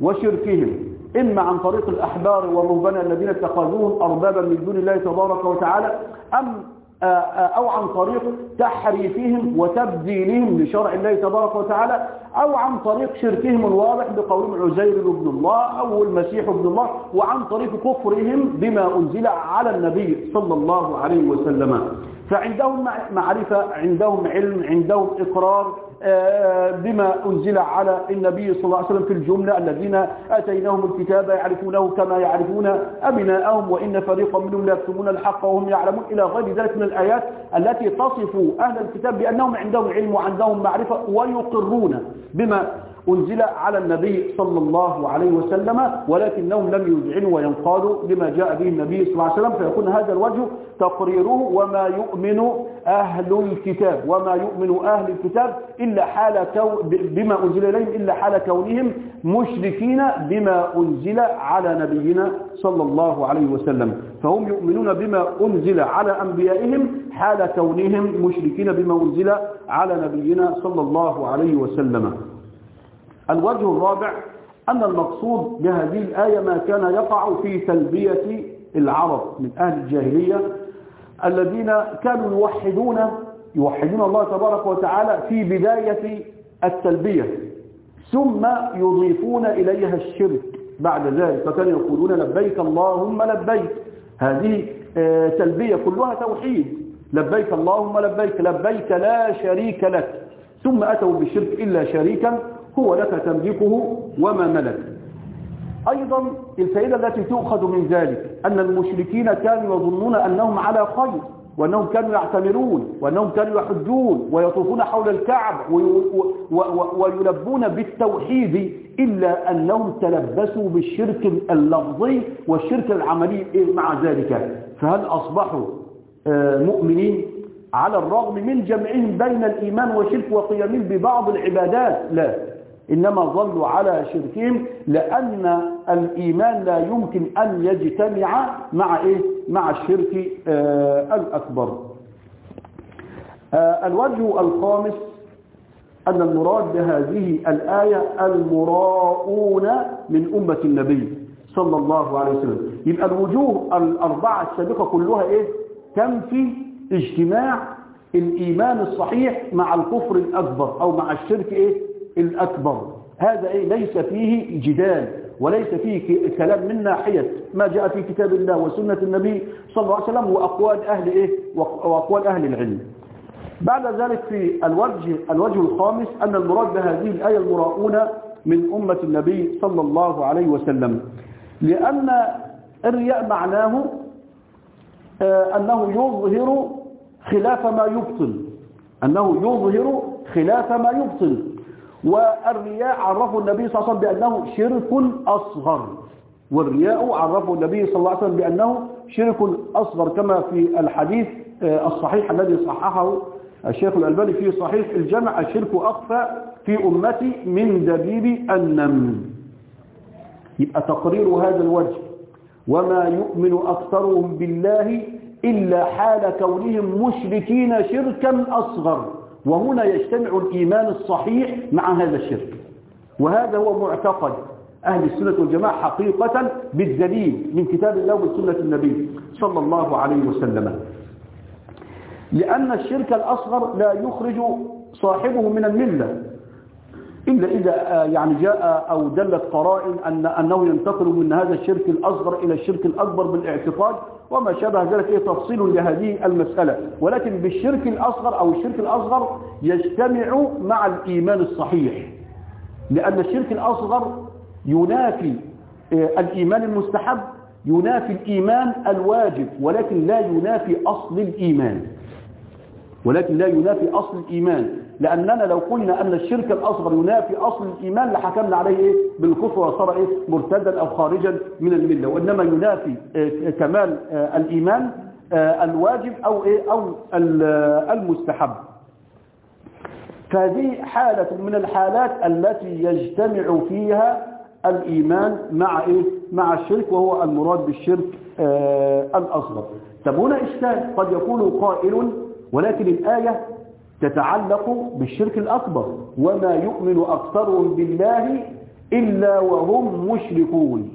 وشركهم إما عن طريق الأحبار والرهبان الذين اتخذوهم أربابا من دون الله تبارك وتعالى أم أو عن طريق تحريفهم وتبديلهم لشرع الله تبارك وتعالى أو عن طريق شركهم الواضح بقولهم عزير ابن الله أو المسيح ابن الله وعن طريق كفرهم بما أنزل على النبي صلى الله عليه وسلم. فعندهم معرفة عندهم علم عندهم إقرار بما أنزل على النبي صلى الله عليه وسلم في الجملة الذين أتيناهم الكتاب يعرفونه كما يعرفون أبناءهم وإن فريقا منهم لا يكتمون الحق وهم يعلمون إلى غير ذلك من الآيات التي تصف أهل الكتاب بأنهم عندهم علم وعندهم معرفة ويقرون بما أنزل على النبي صلى الله عليه وسلم ولكنهم لم يذعنوا وينقادوا لما جاء به النبي صلى الله عليه وسلم. فيكون هذا الوجه تقريره وما يؤمن أهل الكتاب وما يؤمن أهل الكتاب إلا حال كو بما أنزل إليهم إلا حال كونهم مشركين بما أنزل على نبينا صلى الله عليه وسلم. فهم يؤمنون بما أنزل على أنبيائهم حال كونهم مشركين بما أنزل على نبينا صلى الله عليه وسلم. الوجه الرابع أن المقصود بهذه الآية ما كان يقع في تلبية العرب من أهل الجاهلية الذين كانوا يوحدون يوحدون الله تبارك وتعالى في بداية التلبية ثم يضيفون إليها الشرك بعد ذلك فكانوا يقولون لبيك اللهم لبيك. هذه تلبية كلها توحيد. لبيك اللهم لبيك لبيك لا شريك لك. ثم أتوا بالشرك إلا شريكا هو لك تملكه وما ملك. أيضا الفائدة التي تؤخذ من ذلك أن المشركين كانوا يظنون أنهم على خير وأنهم كانوا يعتمرون وأنهم كانوا يحجون ويطوفون حول الكعب ويلبون بالتوحيد إلا أنهم تلبسوا بالشرك اللفظي والشرك العملي مع ذلك. فهل أصبحوا مؤمنين؟ على الرغم من جمعهم بين الإيمان والشرك وقيامهم ببعض العبادات لا. إنما ظلوا على شركهم لأن الإيمان لا يمكن أن يجتمع مع إيه؟ مع الشرك آه الأكبر آه الوجه الخامس أن المراد بهذه الآية المراؤون من أمة النبي صلى الله عليه وسلم يبقى الوجوه الأربعة السابقة كلها إيه؟ تنفي اجتماع الإيمان الصحيح مع الكفر الأكبر أو مع الشرك إيه؟ الأكبر هذا إيه؟ ليس فيه جدال وليس فيه كلام من ناحية ما جاء في كتاب الله وسنة النبي صلى الله عليه وسلم وأقوال أهل إيه؟ وأقوال أهل العلم بعد ذلك في الوجه, الوجه الخامس أن المراد بهذه الآية المراؤون من أمة النبي صلى الله عليه وسلم لأن الرياء معناه أنه يظهر خلاف ما يبطل أنه يظهر خلاف ما يبطل والرياء عرفه النبي صلى الله عليه وسلم بأنه شرك أصغر. والرياء عرفه النبي صلى الله عليه وسلم بأنه شرك أصغر كما في الحديث الصحيح الذي صححه الشيخ الألباني في صحيح الجمع الشرك أخفى في أمتي من دبيب النمل يبقى تقرير هذا الوجه. وما يؤمن أكثرهم بالله إلا حال كونهم مشركين شركا أصغر. وهنا يجتمع الإيمان الصحيح مع هذا الشرك. وهذا هو معتقد أهل السنة والجماعة حقيقة بالدليل من كتاب الله وسنة النبي صلى الله عليه وسلم. لأن الشرك الأصغر لا يخرج صاحبه من الملة. إلا إذا يعني جاء أو دلت قرائن أن أنه ينتقل من هذا الشرك الأصغر إلى الشرك الأكبر بالاعتقاد وما شابه ذلك إيه تفصيل لهذه المسألة. ولكن بالشرك الأصغر أو الشرك الأصغر يجتمع مع الإيمان الصحيح. لأن الشرك الأصغر ينافي الإيمان المستحب ينافي الإيمان الواجب ولكن لا ينافي أصل الإيمان. ولكن لا ينافي أصل الإيمان. لأننا لو قلنا أن الشرك الأصغر ينافي أصل الإيمان لحكمنا عليه إيه؟ بالكفر وصار إيه؟ مرتدا أو خارجا من الملة وإنما ينافي آه، كمال آه، الإيمان آه، الواجب أو إيه أو ال- آه، المستحب فهذه حالة من الحالات التي يجتمع فيها الإيمان مع إيه؟ مع الشرك وهو المراد بالشرك آه الأصغر طب هنا إشكال قد يقول قائل ولكن الآية تتعلق بالشرك الأكبر. وما يؤمن أكثرهم بالله إلا وهم مشركون.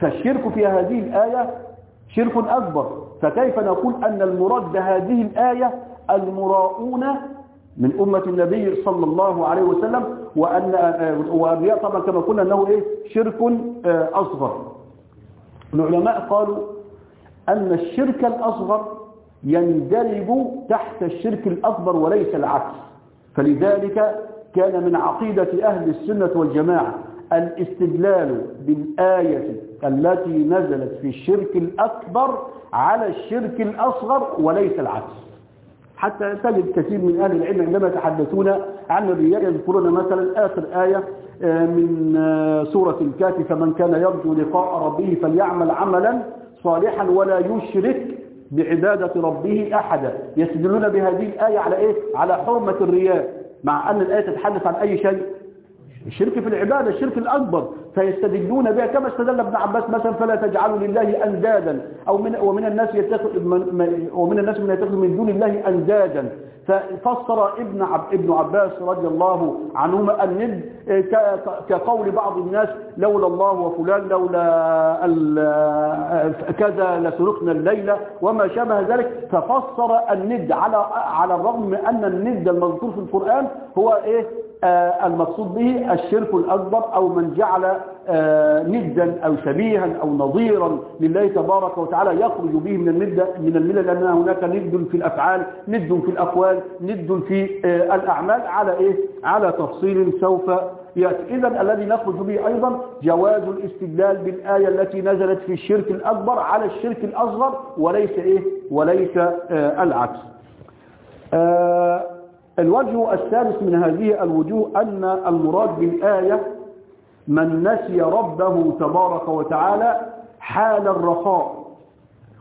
فالشرك في هذه الآية شرك أكبر. فكيف نقول أن المراد بهذه الآية المراؤون من أمة النبي صلى الله عليه وسلم وأن وأبياء طبعا كما قلنا أنه إيه؟ شرك آه، أصغر. العلماء قالوا أن الشرك الأصغر يندرج تحت الشرك الأكبر وليس العكس. فلذلك كان من عقيدة أهل السنة والجماعة الاستدلال بالآية التي نزلت في الشرك الأكبر على الشرك الأصغر وليس العكس. حتى تجد كثير من أهل العلم عندما يتحدثون عن الرياء يذكرون مثلا آخر آية آه، من آه، سورة الكهف فمن كان يرجو لقاء ربه فليعمل عملا صالحا ولا يشرك بعبادة ربه أحدا. يستدلون بهذه الآية على إيه؟ على حرمة الرياء. مع أن الآية تتحدث عن أي شيء؟ الشرك في العبادة الشرك الأكبر فيستدلون بها كما استدل ابن عباس مثلا فلا تجعلوا لله أندادا أو من ومن الناس يتخذ من- من- ومن الناس من يتخذ من دون الله أندادا. ففسر ابن عب ابن عباس رضي الله عنهما الند كقول بعض الناس لولا الله وفلان لولا كذا لسرقنا الليلة وما شابه ذلك. ففسر الند على على الرغم من أن الند المذكور في القرآن هو إيه؟ المقصود به الشرك الأكبر أو من جعل آه، ندا أو شبيها أو نظيرا لله تبارك وتعالى يخرج به من الملة من الملة لأن هناك ند في الأفعال ند في الأقوال ند في آه، الأعمال على إيه؟ على تفصيل سوف يأتي إذا الذي نخرج به أيضا جواز الاستدلال بالآية التي نزلت في الشرك الأكبر على الشرك الأصغر وليس إيه؟ وليس آه، العكس آه، الوجه الثالث من هذه الوجوه أن المراد بالآية من نسي ربه تبارك وتعالى حال الرخاء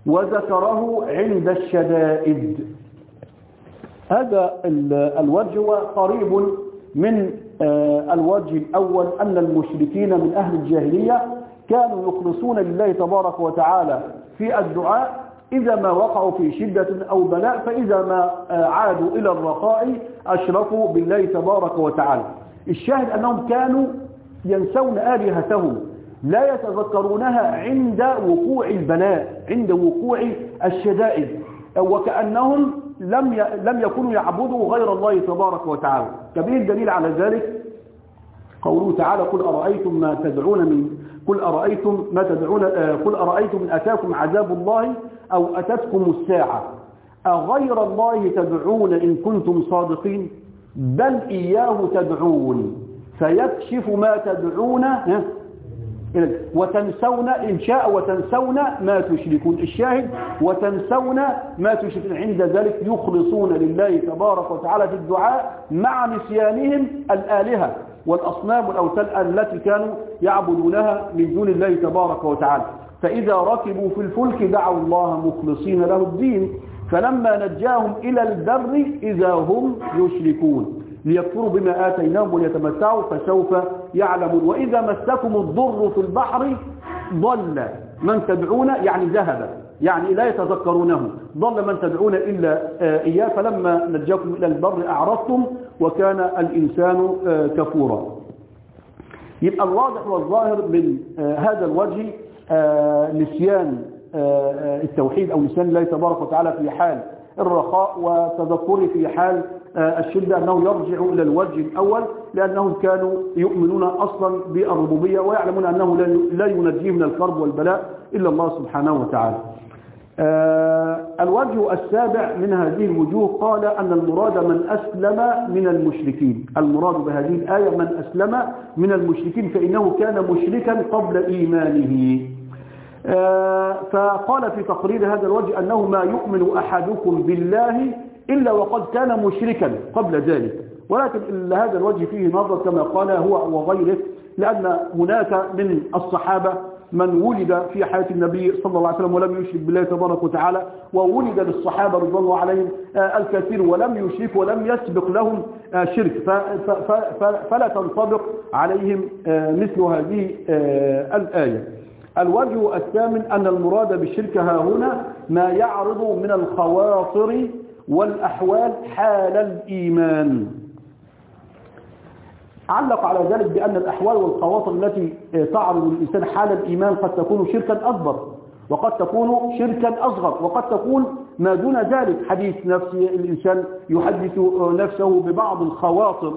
وذكره عند الشدائد. هذا ال- الوجه قريب من آه، الوجه الأول أن المشركين من أهل الجاهلية كانوا يخلصون لله تبارك وتعالى في الدعاء إذا ما وقعوا في شدة أو بلاء فإذا ما آه، عادوا إلى الرخاء أشركوا بالله تبارك وتعالى الشاهد أنهم كانوا ينسون آلهتهم لا يتذكرونها عند وقوع البلاء عند وقوع الشدائد وكأنهم لم. لم يكونوا يعبدوا غير الله تبارك وتعالى كبير الدليل على ذلك قوله تعالى قل أرأيتم ما تدعون من قل أرأيتم ما تدعون آه، قل أرأيتم إن أتاكم عذاب الله أو أتتكم الساعة. أغير الله تدعون إن كنتم صادقين؟ بل إياه تدعون. فيكشف ما تدعون؟ وتنسون إن شاء وتنسون ما تشركون. الشاهد وتنسون ما تشركون. عند ذلك يخلصون لله تبارك وتعالى في الدعاء مع نسيانهم الآلهة والأصنام والأوثان التي كانوا يعبدونها من دون الله تبارك وتعالى. فإذا ركبوا في الفلك دعوا الله مخلصين له الدين فلما نجاهم إلى البر إذا هم يشركون. ليكفروا بما آتيناهم وليتمتعوا فسوف يعلمون. وإذا مسكم الضر في البحر ضل من تدعون يعني ذهب يعني لا يتذكرونه. ضل من تدعون إلا آه، إياه. فلما نجاكم إلى البر أعرضتم وكان الإنسان آه، كفورا. يبقى الواضح والظاهر من آه، هذا الوجه نسيان آه، آه، التوحيد أو نسيان الله تبارك وتعالى في حال الرخاء وتذكره في حال آه، الشدة أنه يرجع إلى الوجه الأول لأنهم كانوا يؤمنون أصلا بالربوبية ويعلمون أنه لا- ينجيه من الكرب والبلاء إلا الله سبحانه وتعالى. آه، الوجه السابع من هذه الوجوه قال أن المراد من أسلم من المشركين. المراد بهذه الآية من أسلم من المشركين فإنه كان مشركا قبل إيمانه. آه، فقال في تقرير هذا الوجه أنه ما يؤمن أحدكم بالله إلا وقد كان مشركا قبل ذلك. ولكن هذا الوجه فيه نظر كما قال هو وغيره لأن هناك من الصحابة من ولد في حياة النبي صلى الله عليه وسلم ولم يشرك بالله تبارك وتعالى وولد للصحابة رضي الله عليهم الكثير ولم يشرك ولم يسبق لهم شرك. فلا تنطبق عليهم مثل هذه الآية. الوجه الثامن أن المراد بالشرك ها هنا ما يعرض من الخواطر والأحوال حال الإيمان. علق على ذلك بأن الأحوال والخواطر التي تعرض الإنسان حال الإيمان قد تكون شركا أكبر وقد تكون شركا أصغر وقد تكون ما دون ذلك. حديث نفس الإنسان يحدث نفسه ببعض الخواطر.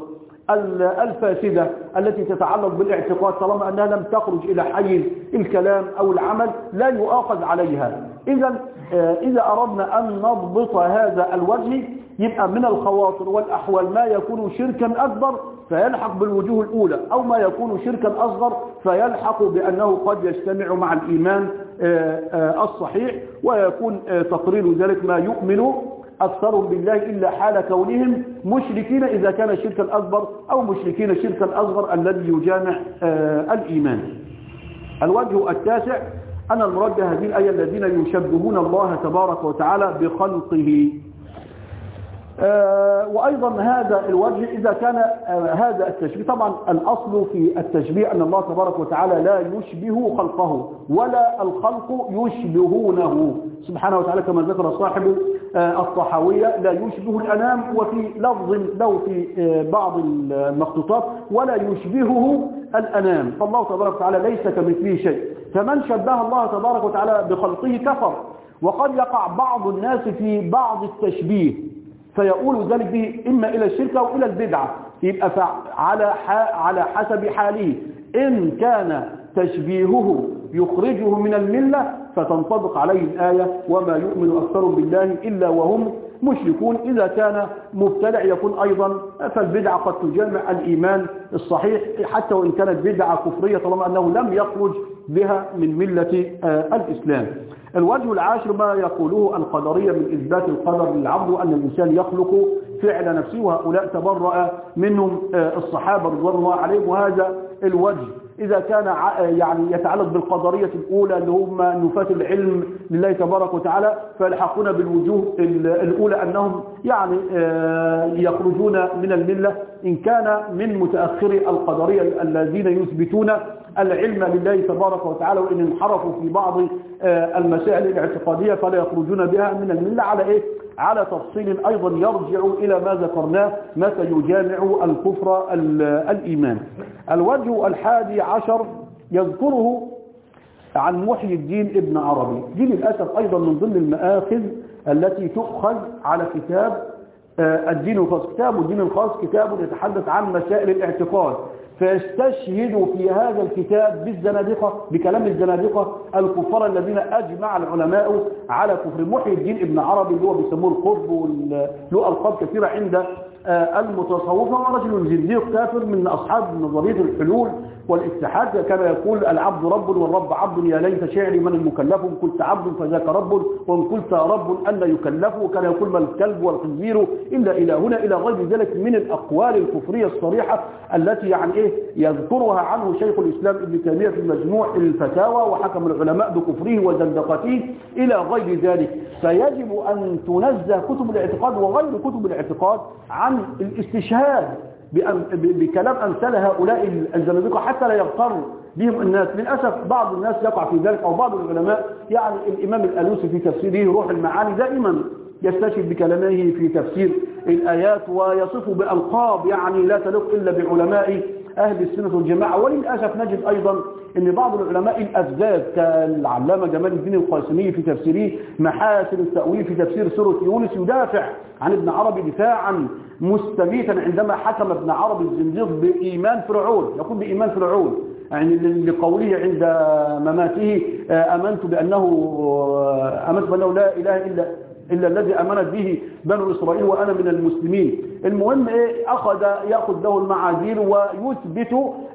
الفاسدة التي تتعلق بالاعتقاد طالما أنها لم تخرج إلى حيز الكلام أو العمل لا يؤاخذ عليها. إذا إذا أردنا أن نضبط هذا الوجه يبقى من الخواطر والأحوال ما يكون شركا أكبر فيلحق بالوجوه الأولى أو ما يكون شركا أصغر فيلحق بأنه قد يجتمع مع الإيمان الصحيح ويكون تقرير ذلك ما يؤمن أكثرهم بالله إلا حال كونهم مشركين إذا كان شركا أكبر أو مشركين شركا أصغر الذي يجامع الإيمان. الوجه التاسع أن المراد بهذه الآية الذين يشبهون الله تبارك وتعالى بخلقه. آه وأيضا هذا الوجه إذا كان آه هذا التشبيه. طبعا الأصل في التشبيه أن الله تبارك وتعالى لا يشبه خلقه ولا الخلق يشبهونه. سبحانه وتعالى كما ذكر صاحب آه الطحاوية لا يشبه الأنام وفي لفظ له في بعض المخطوطات ولا يشبهه الأنام. فالله تبارك وتعالى ليس كمثله شيء. فمن شبه الله تبارك وتعالى بخلقه كفر. وقد يقع بعض الناس في بعض التشبيه. فيقول ذلك به إما إلى الشرك أو إلى البدعة. يبقى على على حسب حاله. إن كان تشبيهه يخرجه من الملة فتنطبق عليه الآية وما يؤمن أكثر بالله إلا وهم مشركون. إذا كان مبتدع يكون أيضا فالبدعة قد تجمع الإيمان الصحيح حتى وإن كانت بدعة كفرية طالما أنه لم يخرج بها من ملة الإسلام. الوجه العاشر ما يقوله القدرية من إثبات القدر للعبد وأن الإنسان يخلق فعل نفسه. وهؤلاء تبرأ منهم الصحابة رضوان الله عليهم. وهذا الوجه إذا كان يعني يتعلق بالقدرية الأولى اللي هم نفاة العلم لله تبارك وتعالى فيلحقون بالوجوه الأولى أنهم يعني يخرجون من الملة. إن كان من متأخري القدرية الذين يثبتون العلم لله تبارك وتعالى وإن انحرفوا في بعض المسائل الاعتقادية فلا يخرجون بها من الملة. على إيه؟ على تفصيل أيضا يرجع إلى ما ذكرناه متى يجامع الكفر الإيمان. الوجه الحادي عشر يذكره عن محي الدين ابن عربي. دي للأسف أيضا من ضمن المآخذ التي تؤخذ على كتاب الدين الخاص. كتاب الدين الخاص كتاب يتحدث عن مسائل الاعتقاد. فيستشهد في هذا الكتاب بالزنادقة بكلام الزنادقة الكفار الذين أجمع العلماء على كفر محي الدين ابن عربي اللي هو بيسموه القرب وله ألقاب كثيرة عند المتصوفة رجل زنديق كافر من أصحاب نظرية الحلول والاتحاد كان يقول العبد رب والرب عبد يا ليت شعري من المكلف إن قلت عبد فذاك رب وإن قلت رب أن يكلف وكان يقول ما الكلب والخنزير إلا إلى هنا إلى غير ذلك من الأقوال الكفرية الصريحة التي يعني إيه؟ يذكرها عنه شيخ الإسلام ابن تيمية في مجموع الفتاوى وحكم العلماء بكفره وزندقته إلى غير ذلك. فيجب أن تنزه كتب الاعتقاد وغير كتب الاعتقاد عن الاستشهاد بكلام أمثال هؤلاء الزنادقة حتى لا يغتر بهم الناس. للأسف بعض الناس يقع في ذلك أو بعض العلماء. يعني الإمام الألوسي في تفسيره روح المعاني دائما يستشهد بكلامه في تفسير الآيات ويصف بألقاب يعني لا تليق إلا بعلماء أهل السنة والجماعة. وللأسف نجد أيضا أن بعض العلماء الأفذاذ كالعلامة جمال الدين القاسمي في تفسيره محاسن التأويل في تفسير سورة يونس يدافع عن ابن عربي دفاعا مستميتا عندما حكم ابن عربي الزنديق بإيمان فرعون. يقول بإيمان فرعون. يعني لقوله عند مماته أمنت بأنه أمنت بأنه لا إله إلا إلا الذي أمنت به بنو إسرائيل وأنا من المسلمين. المهم إيه؟ أخذ يأخذ له المعاذير ويثبت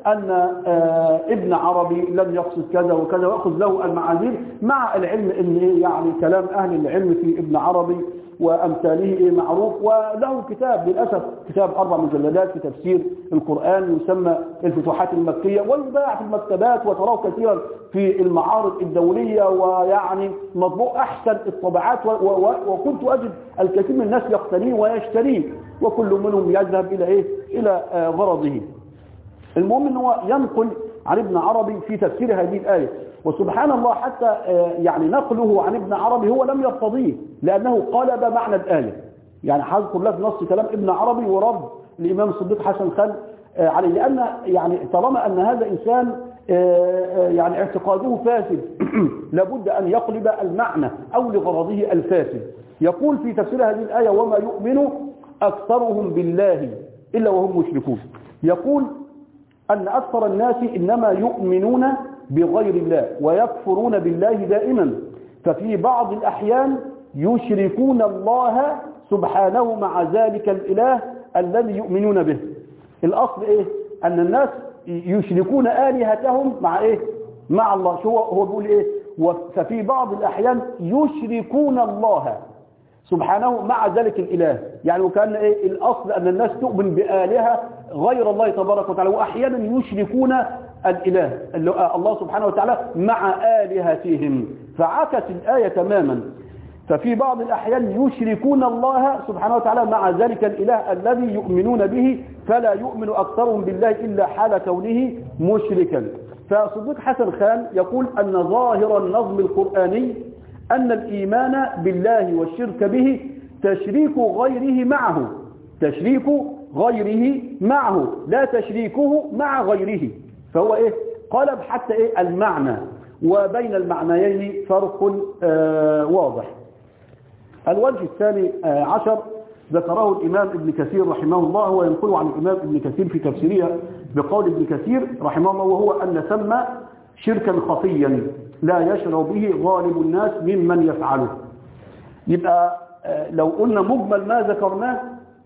أن آه ابن عربي لم يقصد كذا وكذا ويأخذ له المعاذير مع العلم إن إيه؟ يعني كلام أهل العلم في ابن عربي. وأمثاله إيه معروف وله كتاب للأسف كتاب أربع مجلدات في تفسير القرآن يسمى الفتوحات المكية ويباع في المكتبات وتراه كثيرا في المعارض الدولية ويعني مطبوع أحسن الطبعات وكنت أجد الكثير من الناس يقتنيه ويشتريه وكل منهم يذهب إلى إيه؟ إلى غرضه. المهم إن هو ينقل عن ابن عربي في تفسير هذه الآية. وسبحان الله حتى يعني نقله عن ابن عربي هو لم يرتضيه لأنه قلب معنى الآية. يعني هذكر لك نص كلام ابن عربي ورد الإمام الصديق حسن خان عليه. لأن يعني طالما أن هذا إنسان يعني اعتقاده فاسد لابد أن يقلب المعنى أو لغرضه الفاسد. يقول في تفسير هذه الآية وما يؤمن أكثرهم بالله إلا وهم مشركون. يقول أن أكثر الناس إنما يؤمنون بغير الله ويكفرون بالله دائما. ففي بعض الأحيان يشركون الله سبحانه مع ذلك الإله الذي يؤمنون به. الأصل إيه؟ أن الناس يشركون آلهتهم مع إيه؟ مع الله. شو هو بيقول إيه؟ ففي بعض الأحيان يشركون الله سبحانه مع ذلك الإله. يعني وكان إيه؟ الأصل أن الناس تؤمن بآلهة غير الله تبارك وتعالى. وأحيانا يشركون الإله الله سبحانه وتعالى مع آلهتهم. فعكس الآية تماما. ففي بعض الأحيان يشركون الله سبحانه وتعالى مع ذلك الإله الذي يؤمنون به فلا يؤمن أكثرهم بالله إلا حال كونه مشركا. فصديق حسن خان يقول أن ظاهر النظم القرآني أن الإيمان بالله والشرك به تشريك غيره معه. تشريك غيره معه لا تشريكه مع غيره. فهو إيه؟ قلب حتى إيه؟ المعنى. وبين المعنيين فرق آه واضح. الوجه الثاني آه عشر ذكره الإمام ابن كثير رحمه الله وينقل عن الإمام ابن كثير في تفسيرها بقول ابن كثير رحمه الله وهو أن سمى شركا خفيا لا يشرع به غالب الناس ممن يفعله. يبقى آه لو قلنا مجمل ما ذكرناه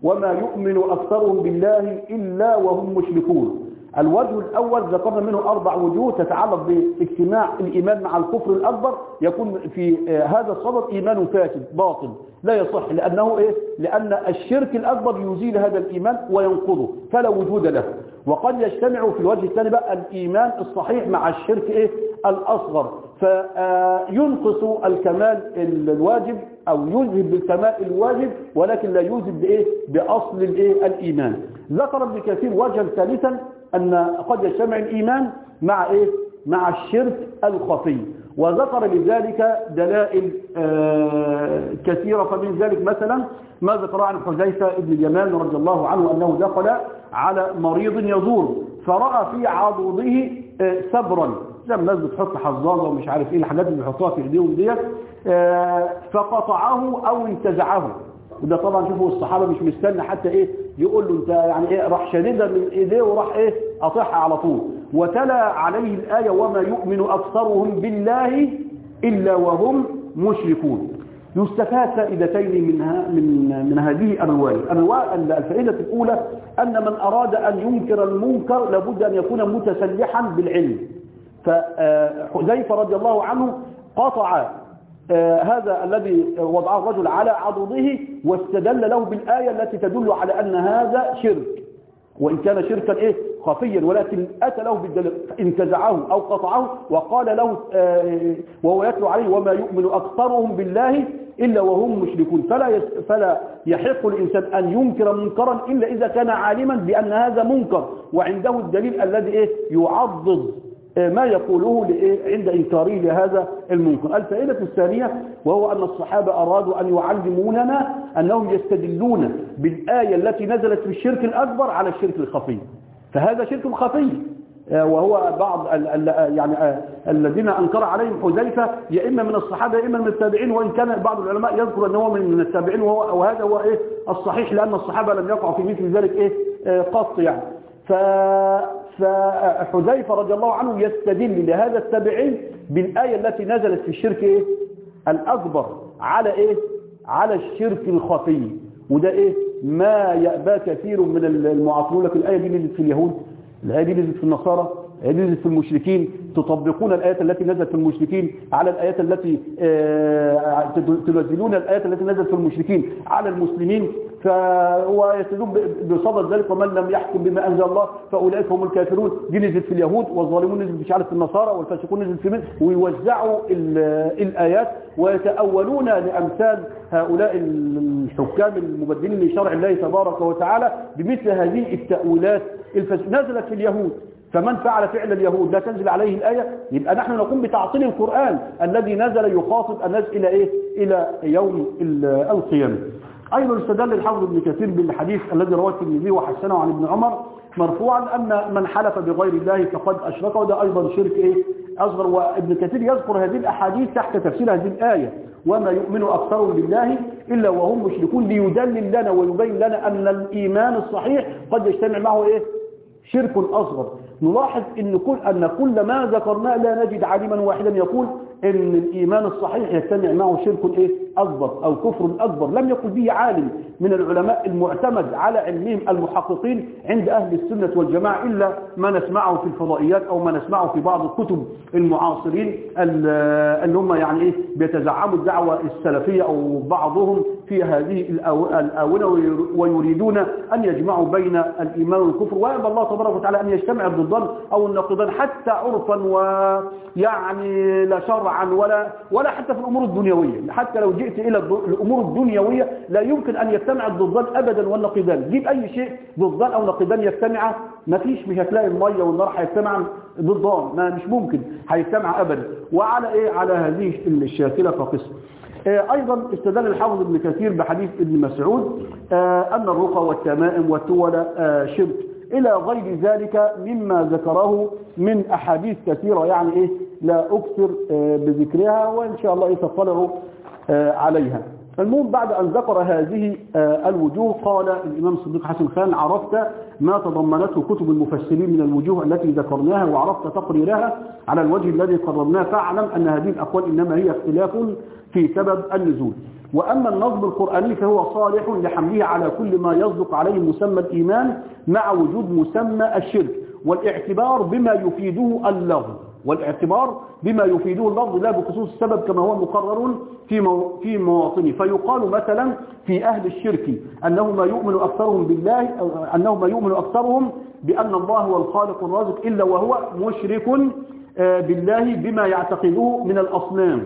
وما يؤمن أكثرهم بالله إلا وهم مشركون. الوجه الأول ذكرنا منه أربع وجوه تتعلق باجتماع الإيمان مع الكفر الأكبر يكون في هذا الصدد إيمان فاسد باطل لا يصح لأنه إيه؟ لأن الشرك الأكبر يزيل هذا الإيمان وينقضه فلا وجود له وقد يجتمع في الوجه الثاني بقى الإيمان الصحيح مع الشرك إيه؟ الأصغر فينقص الكمال الواجب أو يذهب بالكمال الواجب ولكن لا يذهب بإيه؟ بأصل الإيه؟ الإيمان ذكر ابن كثير وجها ثالثا أن قد يجتمع الإيمان مع إيه؟ مع الشرك الخفي وذكر لذلك دلائل كثيرة. فمن ذلك مثلا ما ذكر عن حذيفة بن اليمان رضي الله عنه أنه دخل على مريض يزور فرأى في عضوضه سبرا. زي الناس بتحط حظاظة ومش عارف إيه الحاجات اللي بيحطوها في إيديهم ديت فقطعه أو انتزعه. وده طبعا شوفوا الصحابة مش مستنى حتى إيه يقول له أنت يعني إيه راح شديدا من إيديه وراح إيه قطعها على طول. وتلا عليه الآية وما يؤمن أكثرهم بالله إلا وهم مشركون. يستفاد فائدتين منها من من هذه الرواية. الفائدة الأولى أن من أراد أن ينكر المنكر لابد أن يكون متسلحا بالعلم. فحذيفة رضي الله عنه قطع هذا الذي وضعه الرجل على عضده واستدل له بالآية التي تدل على أن هذا شرك. وإن كان شركا إيه؟ خفيا ولكن أتى له بالدليل انتزعه أو قطعه وقال له وهو يتلو عليه وما يؤمن أكثرهم بالله إلا وهم مشركون. فلا فلا يحق الإنسان أن ينكر منكرا إلا إذا كان عالما بأن هذا منكر. وعنده الدليل الذي إيه؟ يعضد ما يقوله عند إنكاره لهذا المنكر. الفائدة الثانية وهو أن الصحابة أرادوا أن يعلموننا أنهم يستدلون بالآية التي نزلت في الشرك الأكبر على الشرك الخفي. فهذا شرك خفي. وهو بعض ال ال يعني الذين أنكر عليهم حذيفة يا إما من الصحابة يا إما من التابعين وإن كان بعض العلماء يذكر أنه من التابعين وهو وهذا هو إيه الصحيح لأن الصحابة لم يقعوا في مثل ذلك إيه قط يعني. ف فحذيفة رضي الله عنه يستدل لهذا التابعين بالآية التي نزلت في الشرك إيه؟ الأكبر على إيه؟ على الشرك الخفي وده إيه؟ ما يأبى كثير من المعاصرون لك الآية دي نزلت في اليهود الآية دي نزلت في النصارى نزلت في المشركين تطبقون الآيات التي نزلت في المشركين على الآيات التي آه، تنزلون الآيات التي نزلت في المشركين على المسلمين فهو يستدون بصدد ذلك ومن لم يحكم بما أنزل الله فأولئك هم الكافرون. دي نزلت في اليهود والظالمون نزلت في شعلة النصارى والفاسقون نزلت في من؟ ويوزعوا ال- الآيات ويتأولون لأمثال هؤلاء الحكام المبدلين لشرع الله تبارك وتعالى بمثل هذه التأويلات. الفس... نزلت في اليهود. فمن فعل فعل اليهود لا تنزل عليه الآية يبقى نحن نقوم بتعطيل القرآن الذي نزل يخاطب الناس إلى إيه؟ إلى يوم ال- القيامة أيضا استدل الحافظ ابن كثير بالحديث الذي رواه الترمذي وحسنه عن ابن عمر مرفوعا أن من حلف بغير الله فقد أشرك وده أيضا شرك إيه؟ أصغر وابن كثير يذكر هذه الأحاديث تحت تفسير هذه الآية وما يؤمن أكثرهم بالله إلا وهم مشركون ليدلل لنا ويبين لنا أن الإيمان الصحيح قد يجتمع معه إيه؟ شرك أصغر نلاحظ إن كل, أن كل ما ذكرناه لا نجد عالما واحدا يقول إن الإيمان الصحيح يجتمع معه شرك إيه؟ أكبر أو كفر أكبر لم يقل به عالم من العلماء المعتمد على علمهم المحققين عند أهل السنة والجماعة إلا ما نسمعه في الفضائيات أو ما نسمعه في بعض الكتب المعاصرين اللي هم يعني إيه بيتزعموا الدعوة السلفية أو بعضهم في هذه الآو- الآونة ويريدون أن يجمعوا بين الإيمان والكفر ويأبى الله تبارك وتعالى أن يجتمع الضدان أو النقيضان حتى عرفا ويعني لا شرعا ولا ولا حتى في الأمور الدنيوية حتى لو جئت إلى الأمور الدنيوية لا يمكن أن يجتمع الضدان أبدا والنقيضان جيب أي شيء ضدان أو نقيضان يجتمع ما فيش مش هتلاقي المية والنار هيجتمع ضدان ما مش ممكن هيجتمع أبدا. وعلى إيه؟ على هذه الشاكلة فقسم آه، أيضا استدل الحافظ ابن كثير بحديث ابن مسعود آه، أن الرقى والتمائم والتولى آه، شرك. إلى غير ذلك مما ذكره من أحاديث كثيرة يعني إيه؟ لا أكثر بذكرها وإن شاء الله إيه؟ تطلعوا آه، عليها. المهم بعد أن ذكر هذه آه، الوجوه قال الإمام الصديق حسن خان عرفت ما تضمنته كتب المفسرين من الوجوه التي ذكرناها وعرفت تقريرها على الوجه الذي قررناه؟ فاعلم أن هذه الأقوال إنما هي اختلاف في سبب النزول. وأما النظم القرآني فهو صالح لحمله على كل ما يصدق عليه مسمى الإيمان مع وجود مسمى الشرك والاعتبار بما يفيده اللفظ والاعتبار بما يفيده اللفظ لا بخصوص السبب كما هو مقرر في في مواطنه. فيقال مثلا في أهل الشرك أنه ما يؤمن أكثرهم بالله أنه ما يؤمن أكثرهم بأن الله هو الخالق الرازق إلا وهو مشرك آه، بالله بما يعتقدوه من الأصنام.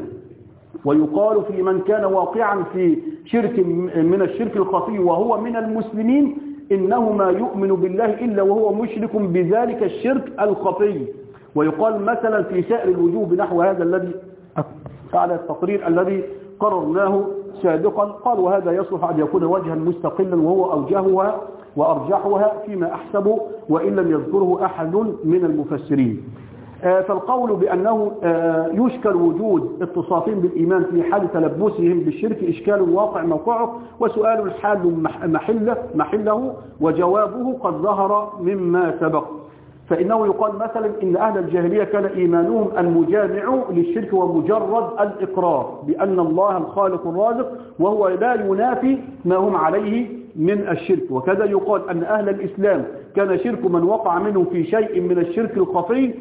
ويقال في من كان واقعا في شرك من الشرك الخفي وهو من المسلمين إنه ما يؤمن بالله إلا وهو مشرك بذلك الشرك الخفي. ويقال مثلا في سائر الوجوه بنحو هذا الذي على التقرير الذي قررناه سابقا قال وهذا يصلح أن يكون وجها مستقلا وهو أوجهها وأرجحها فيما أحسب وإن لم يذكره أحد من المفسرين. آه، فالقول بأنه آه، يشكل وجود اتصافين بالإيمان في حال تلبسهم بالشرك إشكال واقع موقعه وسؤال مح- محله, محله وجوابه قد ظهر مما سبق. فإنه يقال مثلا إن أهل الجاهلية كان إيمانهم المجامع للشرك ومجرد الإقرار بأن الله الخالق الرازق وهو لا ينافي ما هم عليه من الشرك. وكذا يقال أن أهل الإسلام كان شرك من وقع منه في شيء من الشرك الخفي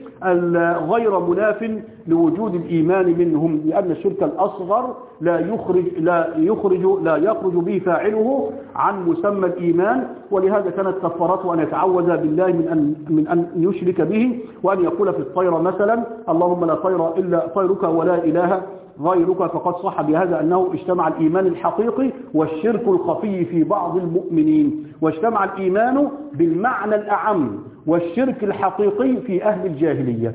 غير مناف لوجود الإيمان منهم لأن الشرك الأصغر لا يخرج لا يخرج لا يخرج به فاعله عن مسمى الإيمان. ولهذا كانت كفارته أن يتعوذ بالله من أن من أن يشرك به وأن يقول في الطير مثلا اللهم لا طير إلا طيرك ولا إله غيرك فقد صح بهذا أنه اجتمع الإيمان الحقيقي والشرك الخفي في بعض المؤمنين واجتمع الإيمان بالمعنى الأعم والشرك الحقيقي في أهل الجاهلية.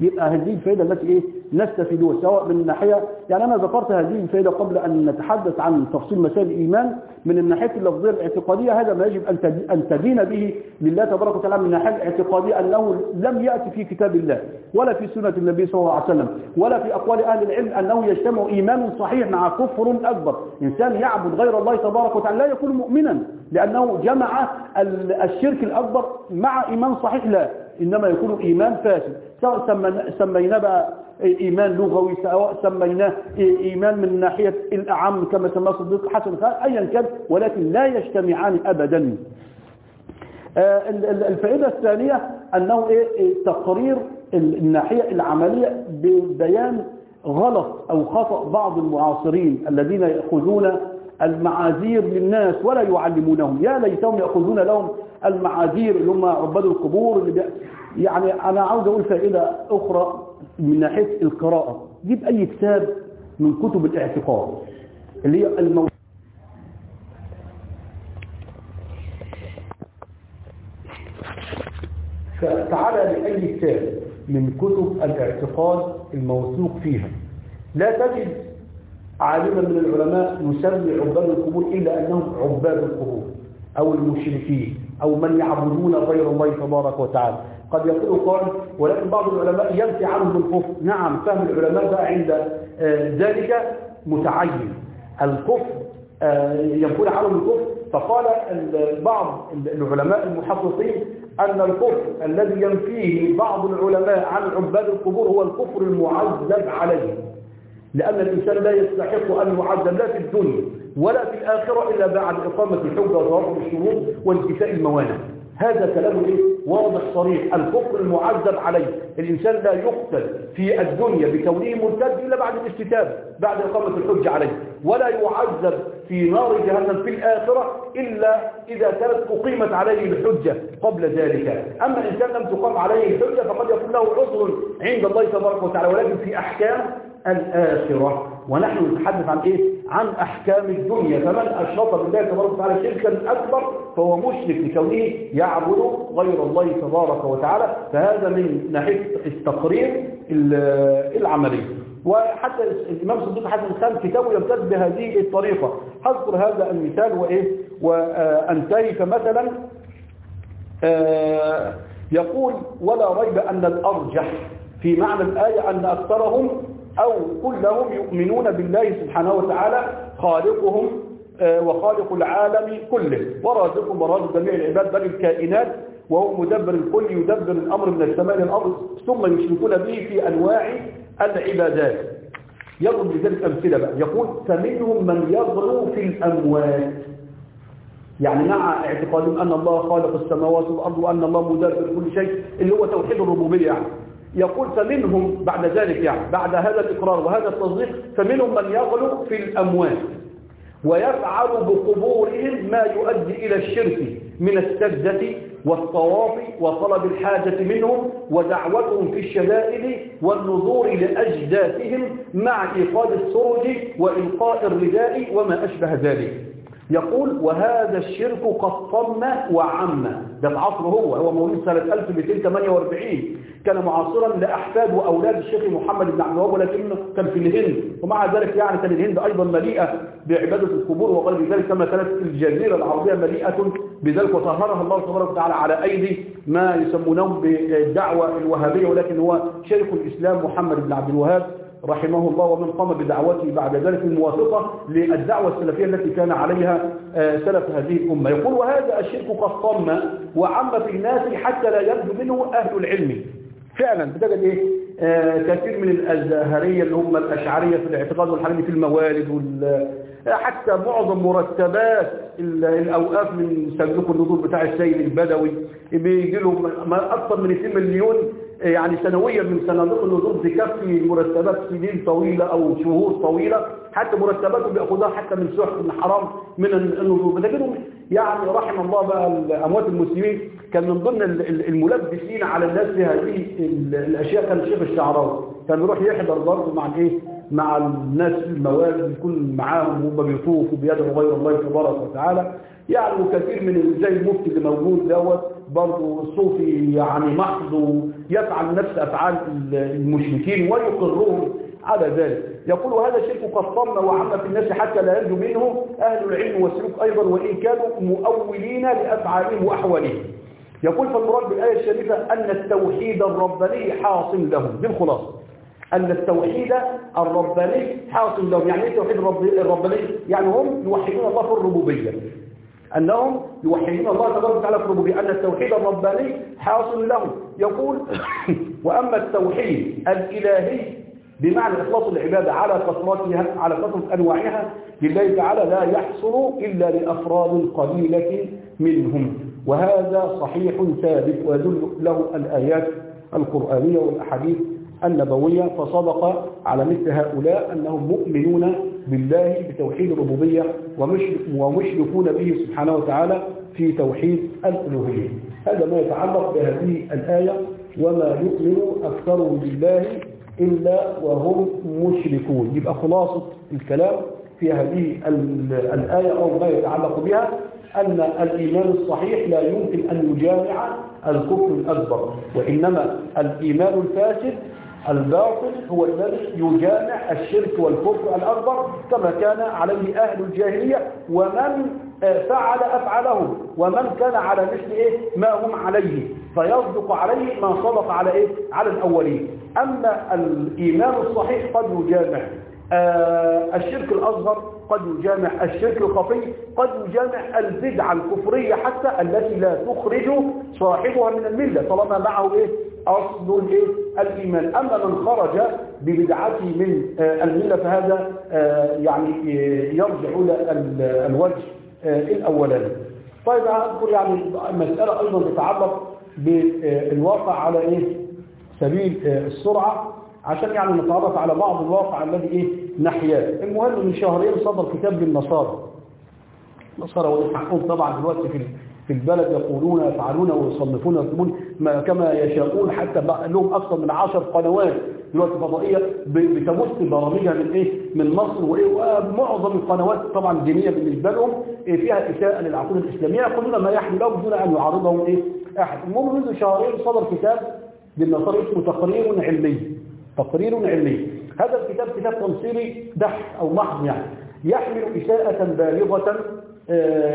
يبقى هذه الفائدة التي إيه؟ نستفيدها سواء من الناحية. يعني أنا ذكرت هذه الفائدة قبل أن نتحدث عن تفصيل مسائل الإيمان من الناحية اللفظية الاعتقادية. هذا ما يجب أن تد- أن تدين به لله تبارك وتعالى من الناحية الاعتقادية أنه لم يأتي في كتاب الله ولا في سنة النبي صلى الله عليه وسلم ولا في أقوال أهل العلم أنه يجتمع إيمان صحيح مع كفر أكبر. إنسان يعبد غير الله تبارك وتعالى لا يكون مؤمنا لأنه جمع ال- الشرك الأكبر مع إيمان صحيح لا. إنما يكون إيمان فاسد. سواء سمينا- سميناه بقى إيمان لغوي سواء سميناه إيمان من ناحية الأعم كما سماه صديق حسن خان أيا كان ولكن لا يجتمعان أبدا. آه، ال- ال- الفائدة الثانية أنه إيه؟ إيه تقرير ال- الناحية العملية ببيان غلط أو خطأ بعض المعاصرين الذين يأخذون المعاذير للناس ولا يعلمونهم. يا ليتهم يأخذون لهم المعاذير اللي هم عباد القبور اللي. يعني أنا عاوز أقول فائدة أخرى من ناحية القراءة جيب أي كتاب من كتب الاعتقاد اللي هي المو... فتعالى لأي كتاب من كتب الاعتقاد الموثوق فيها لا تجد عالما من العلماء يسمي عباد القبور إلا أنهم عباد القبور أو المشركين أو من يعبدون غير الله تبارك وتعالى. قد يقول قائل ولكن بعض العلماء ينفي عنهم الكفر. نعم فهم العلماء بقى عند آه، ذلك متعين. الكفر آه، ينفون عنهم الكفر. فقال ال- بعض العلماء المحققين أن الكفر الذي ينفيه بعض العلماء عن عباد القبور هو الكفر المعذب عليه. لأن الإنسان لا يستحق أن يعذب لا في الدنيا. ولا في الآخرة إلا بعد إقامة الحجة وتوافق الشروط وانتفاء الموانع. هذا كلام إيه؟ واضح صريح. الكفر المعذب عليه. الإنسان لا يقتل في الدنيا بكونه مرتد إلا بعد الاستتابة بعد إقامة الحجة عليه. ولا يعذب في نار جهنم في الآخرة إلا إذا كانت أقيمت عليه الحجة قبل ذلك. أما الإنسان لم تقام عليه الحجة فقد يكون له عذر عند الله تبارك وتعالى ولكن في أحكام الآخرة. ونحن نتحدث عن إيه؟ عن أحكام الدنيا. فمن أشرط بالله تبارك وتعالى شركا أكبر فهو مشرك لكونه يعبد غير الله تبارك وتعالى. فهذا من ناحية التقرير ال- العملي. وحتى الإمام صديق حسن خان كتابه يمتد بهذه الطريقة. هذكر هذا المثال وإيه؟ وأنتهي. فمثلا آه، يقول ولا ريب أن الأرجح. في معنى الآية أن أكثرهم أو كلهم يؤمنون بالله سبحانه وتعالى خالقهم آه، وخالق العالم كله. ورازقهم ورازق جميع العباد بل الكائنات وهو مدبر الكل يدبر الأمر من السماء للأرض ثم يشركون به في أنواع العبادات. يضرب لذلك أمثلة بقى. يقول فمنهم من يغلو في الأموات. يعني مع اعتقادهم أن الله خالق السماوات والأرض وأن الله مدبر كل شيء اللي هو توحيد الربوبية. يعني يقول فمنهم بعد ذلك يعني بعد هذا الإقرار وهذا التصديق فمنهم من يغلو في الأموات ويفعل بقبورهم ما يؤدي إلى الشرك من السجدة والطواف وطلب الحاجة منهم ودعوتهم في الشدائد والنظور لأجداثهم مع إيقاد السرج وإلقاء الرداء وما أشبه ذلك. يقول وهذا الشرك قد طم وعم ده في عصره هو هو مولود سنة 1248 كان معاصرا لأحفاد وأولاد الشيخ محمد بن عبد الوهاب ولكنه كان في الهند. ومع ذلك يعني كان الهند أيضا مليئة بعبادة القبور وغير ذلك كما كانت الجزيرة العربية مليئة بذلك. وطهرها الله تبارك وتعالى على أيدي ما يسمونه بالدعوة الوهابية ولكن هو شيخ الإسلام محمد بن عبد الوهاب رحمه الله ومن قام بدعوته بعد ذلك الموافقة للدعوة السلفية التي كان عليها آه، سلف هذه الأمة. يقول وهذا الشرك قد طم وعم في الناس حتى لا يبدو منه أهل العلم. فعلا. بتجد إيه؟ آه كثير من الأزهرية اللي هم الأشعرية في الاعتقاد والحاجات دي في الموالد وال حتى معظم مرتبات ال- الأوقاف من صندوق النذور بتاع السيد البدوي بيجي له ما أكثر من 2 مليون يعني سنويا من صناديق النذور تكفي مرتبات سنين طويلة أو شهور طويلة. حتى مرتباته بياخدها حتى من سوح بن حرام من النذور بتجدهم يعني رحم الله بقى أموات المسلمين. كان من ضمن ال- ال- الملبسين على الناس في هذه ال- الأشياء كان الشيخ الشعراوي. كان بيروح يحضر برضه مع الايه مع الناس الموالد يكون معاهم وهم بيطوفوا بيدعوا غير الله تبارك وتعالى. يعني وكثير من زي المفتي اللي موجود دوت برضه صوفي يعني محض ويفعل نفس أفعال المشركين ويقرهم على ذلك. يقول هذا الشرك قد طم وعم في الناس حتى لا ينجو منه. أهل العلم والسلوك أيضا وإن كانوا مؤولين لأفعالهم وأحوالهم. يقول فالمراد بالآية الشريفة أن التوحيد الرباني حاصل لهم. دي الخلاصة. أن التوحيد الرباني حاصل لهم. يعني إيه التوحيد الرب- الرباني؟ يعني هم يوحدون الله في الربوبية. أنهم يوحدون الله تبارك وتعالى في الربوبية. أن التوحيد الرباني حاصل لهم. يقول وأما التوحيد الإلهي بمعنى إخلاص العبادة على كثرتها على كثرة أنواعها لله تعالى لا يحصل إلا لأفراد قليلة منهم. وهذا صحيح ثابت ويدل له الآيات القرآنية والأحاديث النبوية فصدق على مثل هؤلاء أنهم مؤمنون بالله بتوحيد الربوبية ومشركون به سبحانه وتعالى في توحيد الألوهية. هذا ما يتعلق بهذه الآية وما يؤمن أكثرهم بالله إلا وهم مشركون. يبقى خلاصة الكلام في هذه الآية أو ما يتعلق بها أن الإيمان الصحيح لا يمكن أن يجامع الكفر الأكبر وإنما الإيمان الفاسد الباطل هو الذي يجامع الشرك والكفر الأكبر كما كان عليه أهل الجاهلية ومن فعل أفعله ومن كان على مثل إيه؟ ما هم عليه. فيصدق عليه ما صدق على إيه؟ على الأولين. أما الإيمان الصحيح قد يجامع. آه الشرك الأصغر قد يجامع. الشرك الخفي قد يجامع. البدعة الكفرية حتى التي لا تخرج صاحبها من الملة طالما معه إيه؟ أصل الإيه الإيمان. أما من خرج ببدعته من آه الملة فهذا آه يعني يرجع إلى الوجه. الأولاني. طيب أذكر يعني مسألة أيضا تتعلق بالواقع على إيه؟ سبيل السرعة عشان يعني نتعرف على بعض الواقع الذي إيه؟ نحياه. المهم من شهرين صدر كتاب للنصارى. النصارى ويحقون طبعا دلوقتي في في البلد يقولون يفعلون ويصنفون ويكتبون كما يشاءون حتى لهم أكثر من عشر قنوات دلوقتي فضائية بتمس برامجها من إيه؟ من مصر وإيه؟ ومعظم القنوات طبعا دينية بالنسبة لهم إيه؟ فيها إساءة للعقول الإسلامية يقولون ما يحمل لهم دون أن يعارضهم إيه؟ أحد. المهم منذ شهرين صدر كتاب للنصارى اسمه تقرير علمي. تقرير علمي. هذا الكتاب كتاب تنصيري بحث أو محض يعني. يحمل إساءة بالغة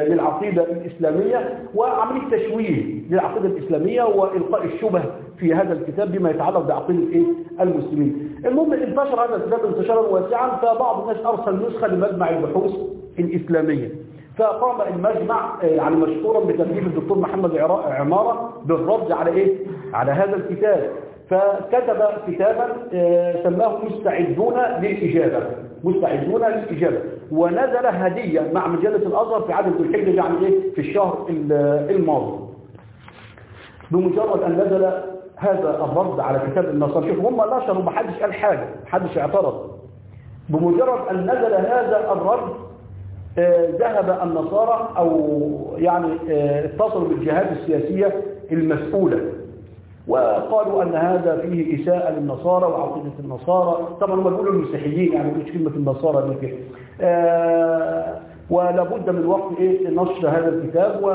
للعقيدة الإسلامية وعملية تشويه للعقيدة الإسلامية وإلقاء الشبه في هذا الكتاب بما يتعلق بعقيدة إيه؟ المسلمين المهم انتشر هذا الكتاب انتشارا واسعا فبعض الناس أرسل نسخة لمجمع البحوث الإسلامية فقام المجمع يعني مشكورا بتكليف الدكتور محمد عمارة بالرد على إيه؟ على هذا الكتاب فكتب كتابا سماه مستعدون للإجابة مستعدون للإجابة. ونزل هدية مع مجلة الأزهر في عدد الحجة يعني إيه؟ في الشهر الماضي. بمجرد أن نزل هذا الرد على كتاب النصارى شوف هم نشروا ما حدش قال حاجة ما حدش اعترض. بمجرد أن نزل هذا الرد ذهب النصارى أو يعني اتصلوا بالجهات السياسية المسؤولة. وقالوا أن هذا فيه إساءة للنصارى وعقيدة النصارى. طبعا هم بيقولوا المسيحيين يعني مش كلمة النصارى دي. كده آه ولابد من وقت إيه؟ نشر هذا الكتاب و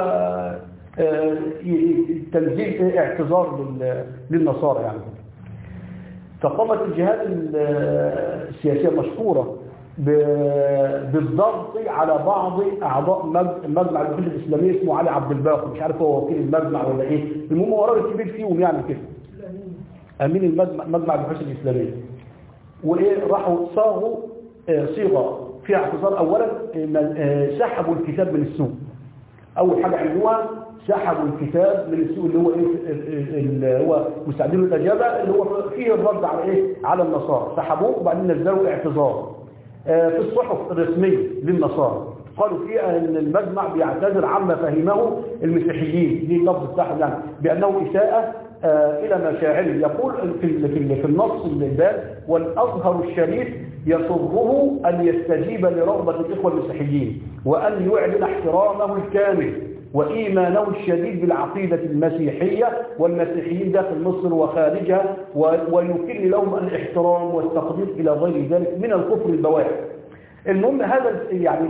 تنزيل اعتذار للنصارى يعني. فقامت الجهات السياسية المشهورة بالضغط على بعض أعضاء مجمع البحوث الإسلامية اسمه علي عبد الباقي. مش عارف هو وكيل المجمع ولا إيه. المهم هو راجل كبير فيهم يعني كده. أمين المجمع مجمع البحوث الإسلامية. وإيه راحوا صاغوا صيغة فيها اعتذار. أولا سحبوا الكتاب من السوق. أول حاجة عملوها سحبوا الكتاب من السوق اللي هو إيه اللي هو مستعدين للإجابة اللي هو فيه الرد على إيه على النصارى. سحبوه وبعدين نزلوا اعتذار. في الصحف الرسمية للنصارى. قالوا فيها ان المجمع بيعتذر عما فهمه المسيحيين. دي اللفظ بتاعهم يعني بأنه إساءة إلى مشاعره. يقول في في النص البال والازهر الشريف يسره أن يستجيب لرغبة الإخوة المسيحيين وأن يعلن احترامه الكامل. وإيمانه الشديد بالعقيدة المسيحية والمسيحيين داخل مصر وخارجها ويكل لهم الاحترام والتقدير إلى غير ذلك من الكفر البواح المهم هذا يعني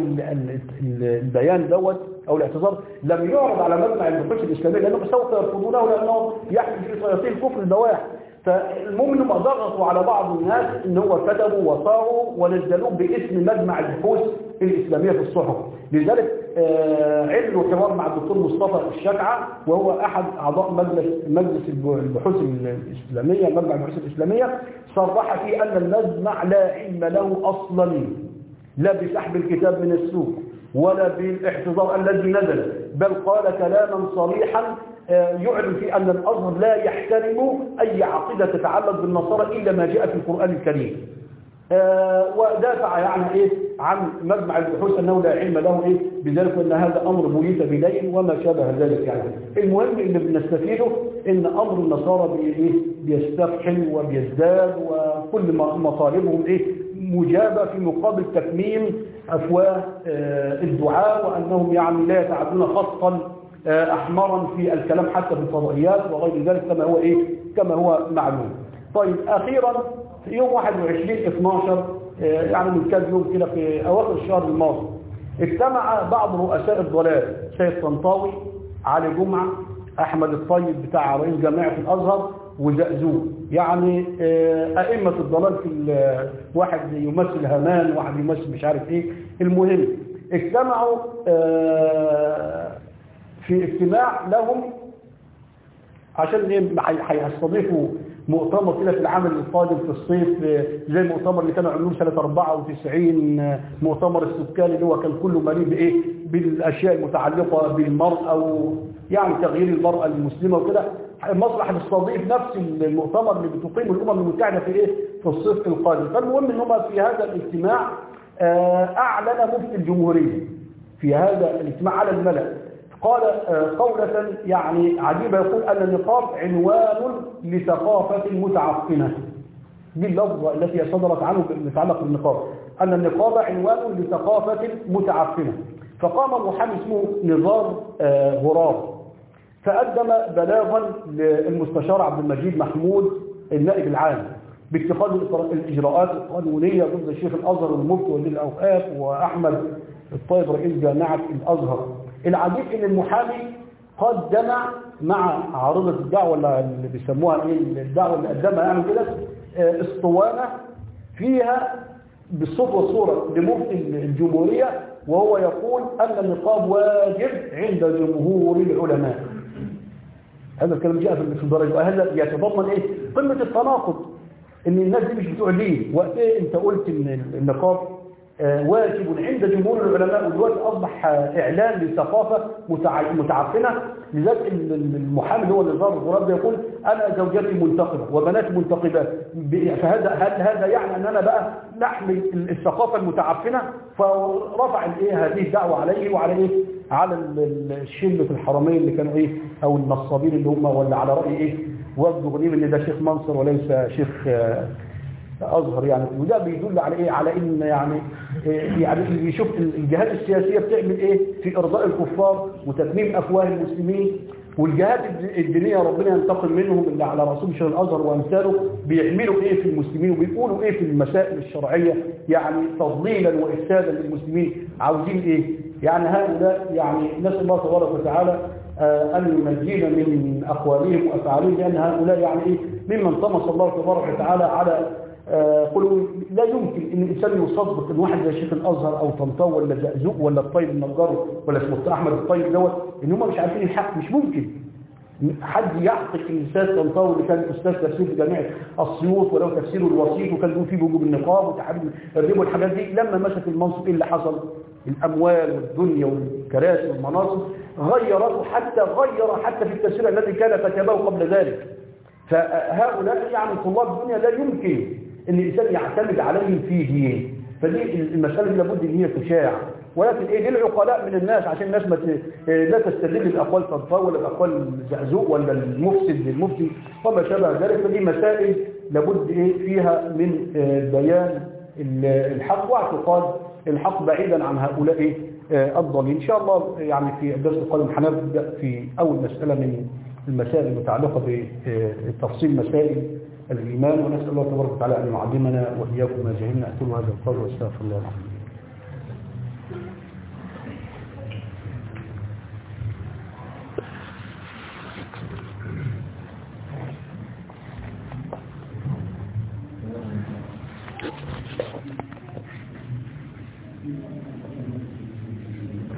البيان دوت أو الاعتذار لم يعرض على مجمع البحوث الإسلامية لأنهم سوف يرفضونه لأنه يحمل في صياصين كفر البواح فالمهم إنهم ضغطوا على بعض الناس إن هو كتبوا وصاروا ونزلوه باسم مجمع البحوث الإسلامية في الصحف. لذلك عملوا حوار مع الدكتور مصطفى الشجعة وهو أحد أعضاء مجلس مجلس البحوث الإسلامية مجمع البحوث الإسلامية صرح فيه أن المجمع لا علم له أصلا لا بسحب الكتاب من السوق ولا بالاحتضار الذي نزل بل قال كلاما صريحا يعلن فيه أن الأزهر لا يحترم أي عقيدة تتعلق بالنصارى إلا ما جاء في القرآن الكريم. ودافع يعني إيه؟ عن مجمع البحوث أنه لا علم له إيه؟ بذلك وأن هذا أمر بوليس بليل وما شابه ذلك يعني. المهم اللي بنستفيده إن أمر النصارى بإيه بيستفحل وبيزداد وكل مطالبهم إيه؟ مجابة في مقابل تكميم أفواه الدعاء وأنهم يعني لا يتعدون خطا أحمرا في الكلام حتى في الفضائيات وغير ذلك كما هو إيه؟ كما هو معلوم. طيب أخيرا في يوم 21 12 يعني من كذا يوم كده في أواخر الشهر الماضي. اجتمع بعض رؤساء الضلال سيد طنطاوي علي جمعة أحمد الطيب بتاع رئيس جامعة الأزهر وزقزوق. يعني أئمة الضلال في واحد يمثل همان واحد يمثل مش عارف إيه. المهم اجتمعوا في اجتماع لهم عشان إيه؟ هيستضيفوا مؤتمر كده في العام القادم في الصيف زي المؤتمر اللي كانوا عاملينه سنة 94 مؤتمر السكان اللي هو كان كله مليء بإيه؟ بالأشياء المتعلقة بالمرأة ويعني تغيير المرأة المسلمة وكده. مصر هتستضيف نفس المؤتمر اللي بتقيمه الأمم المتحدة في إيه؟ في الصيف القادم. فالمهم إن هم في هذا الاجتماع أعلن مفتي الجمهورية في هذا الاجتماع على الملأ. قال قولة يعني عجيبة يقول أن النقاب عنوان لثقافة متعفنة دي اللفظة التي صدرت عنه متعلق بالنقاب. أن النقاب عنوان لثقافة متعفنة. فقام محامي اسمه نظار غراب. فقدم بلاغا للمستشار عبد المجيد محمود النائب العام باتخاذ الإجراءات القانونية ضد الشيخ الأزهر والمفتي ولي الأوقاف وأحمد الطيب رئيس جامعة الأزهر. العجيب إن المحامي قدم مع عارضة الدعوة اللي بيسموها إيه الدعوة اللي قدمها يعني كده اسطوانة فيها بالصوت والصورة لمفتي الجمهورية وهو يقول أن النقاب واجب عند جمهور العلماء. هذا الكلام جاء في الدرجة وهذا يتضمن إيه؟ قمة التناقض إن الناس دي مش بتوع ليه وقت إيه أنت قلت إن النقاب واجب عند جمهور العلماء ودلوقتي أصبح إعلان لثقافة متعفنة لذلك المحامي اللي هو نظام الغراب ده يقول أنا زوجتي منتقبة وبناتي منتقبات. فهذا هل هذا يعني أن أنا بقى نحمل الثقافة المتعفنة فرفع الإيه هذه الدعوة عليه وعلى إيه على الشلة الحرمين اللي كانوا إيه أو النصابين اللي هم ولا على رأي إيه وفد غنيم إن ده شيخ منصر وليس شيخ أظهر يعني وده بيدل على إيه؟ على إن يعني يعني يشوف الجهات السياسية بتعمل إيه؟ في إرضاء الكفار وتتميم أفواه المسلمين والجهات الدينية ربنا ينتقم منهم اللي على رسول شيخ الأزهر وأمثاله بيعملوا إيه في المسلمين وبيقولوا إيه في المسائل الشرعية؟ يعني تضليلا وإفسادا للمسلمين. عاوزين إيه؟ يعني هؤلاء يعني نسأل الله تبارك وتعالى أن ينجينا من أقوالهم وأفعالهم لأن هؤلاء يعني إيه؟ ممن طمس الله تبارك وتعالى على قلوا لا يمكن إن الإنسان يصدق إن واحد زي شيخ الأزهر أو طنطاوي ولا زقزوق ولا الطيب النجار ولا اسمه أحمد الطيب دوت إن هم مش عارفين الحق مش ممكن حد يعتق الأستاذ طنطاوي اللي كان أستاذ تفسير في جامعة أسيوط ولو تفسيره الوسيط وكان بيقول فيه بوجوب النقاب وتحريم الربا والحاجات دي لما مسك المنصب إيه اللي حصل؟ الأموال والدنيا والكراسي والمناصب غيرته حتى غير حتى في التفسير الذي كان كتبه قبل ذلك فهؤلاء يعني طلاب الدنيا لا يمكن إن الإنسان يعتمد عليهم في دين فدي المسألة لابد إن هي تشاع ولكن إيه دي العقلاء من الناس عشان الناس ما لا تستدل باقوال طنطاوي ولا باقوال زقزوق ولا المفسد للمفتي وما شابه ذلك. فدي مسائل لابد إيه فيها من بيان الحق واعتقاد الحق بعيدا عن هؤلاء إيه الضالين. إن شاء الله يعني في الدرس القادم هنبدأ في أول مسألة من المسائل المتعلقة بتفصيل مسائل الإيمان ونسأل الله تبارك وتعالى أن يعلمنا وإياكم ما جهلنا أقول هذا القول وأستغفر الله العظيم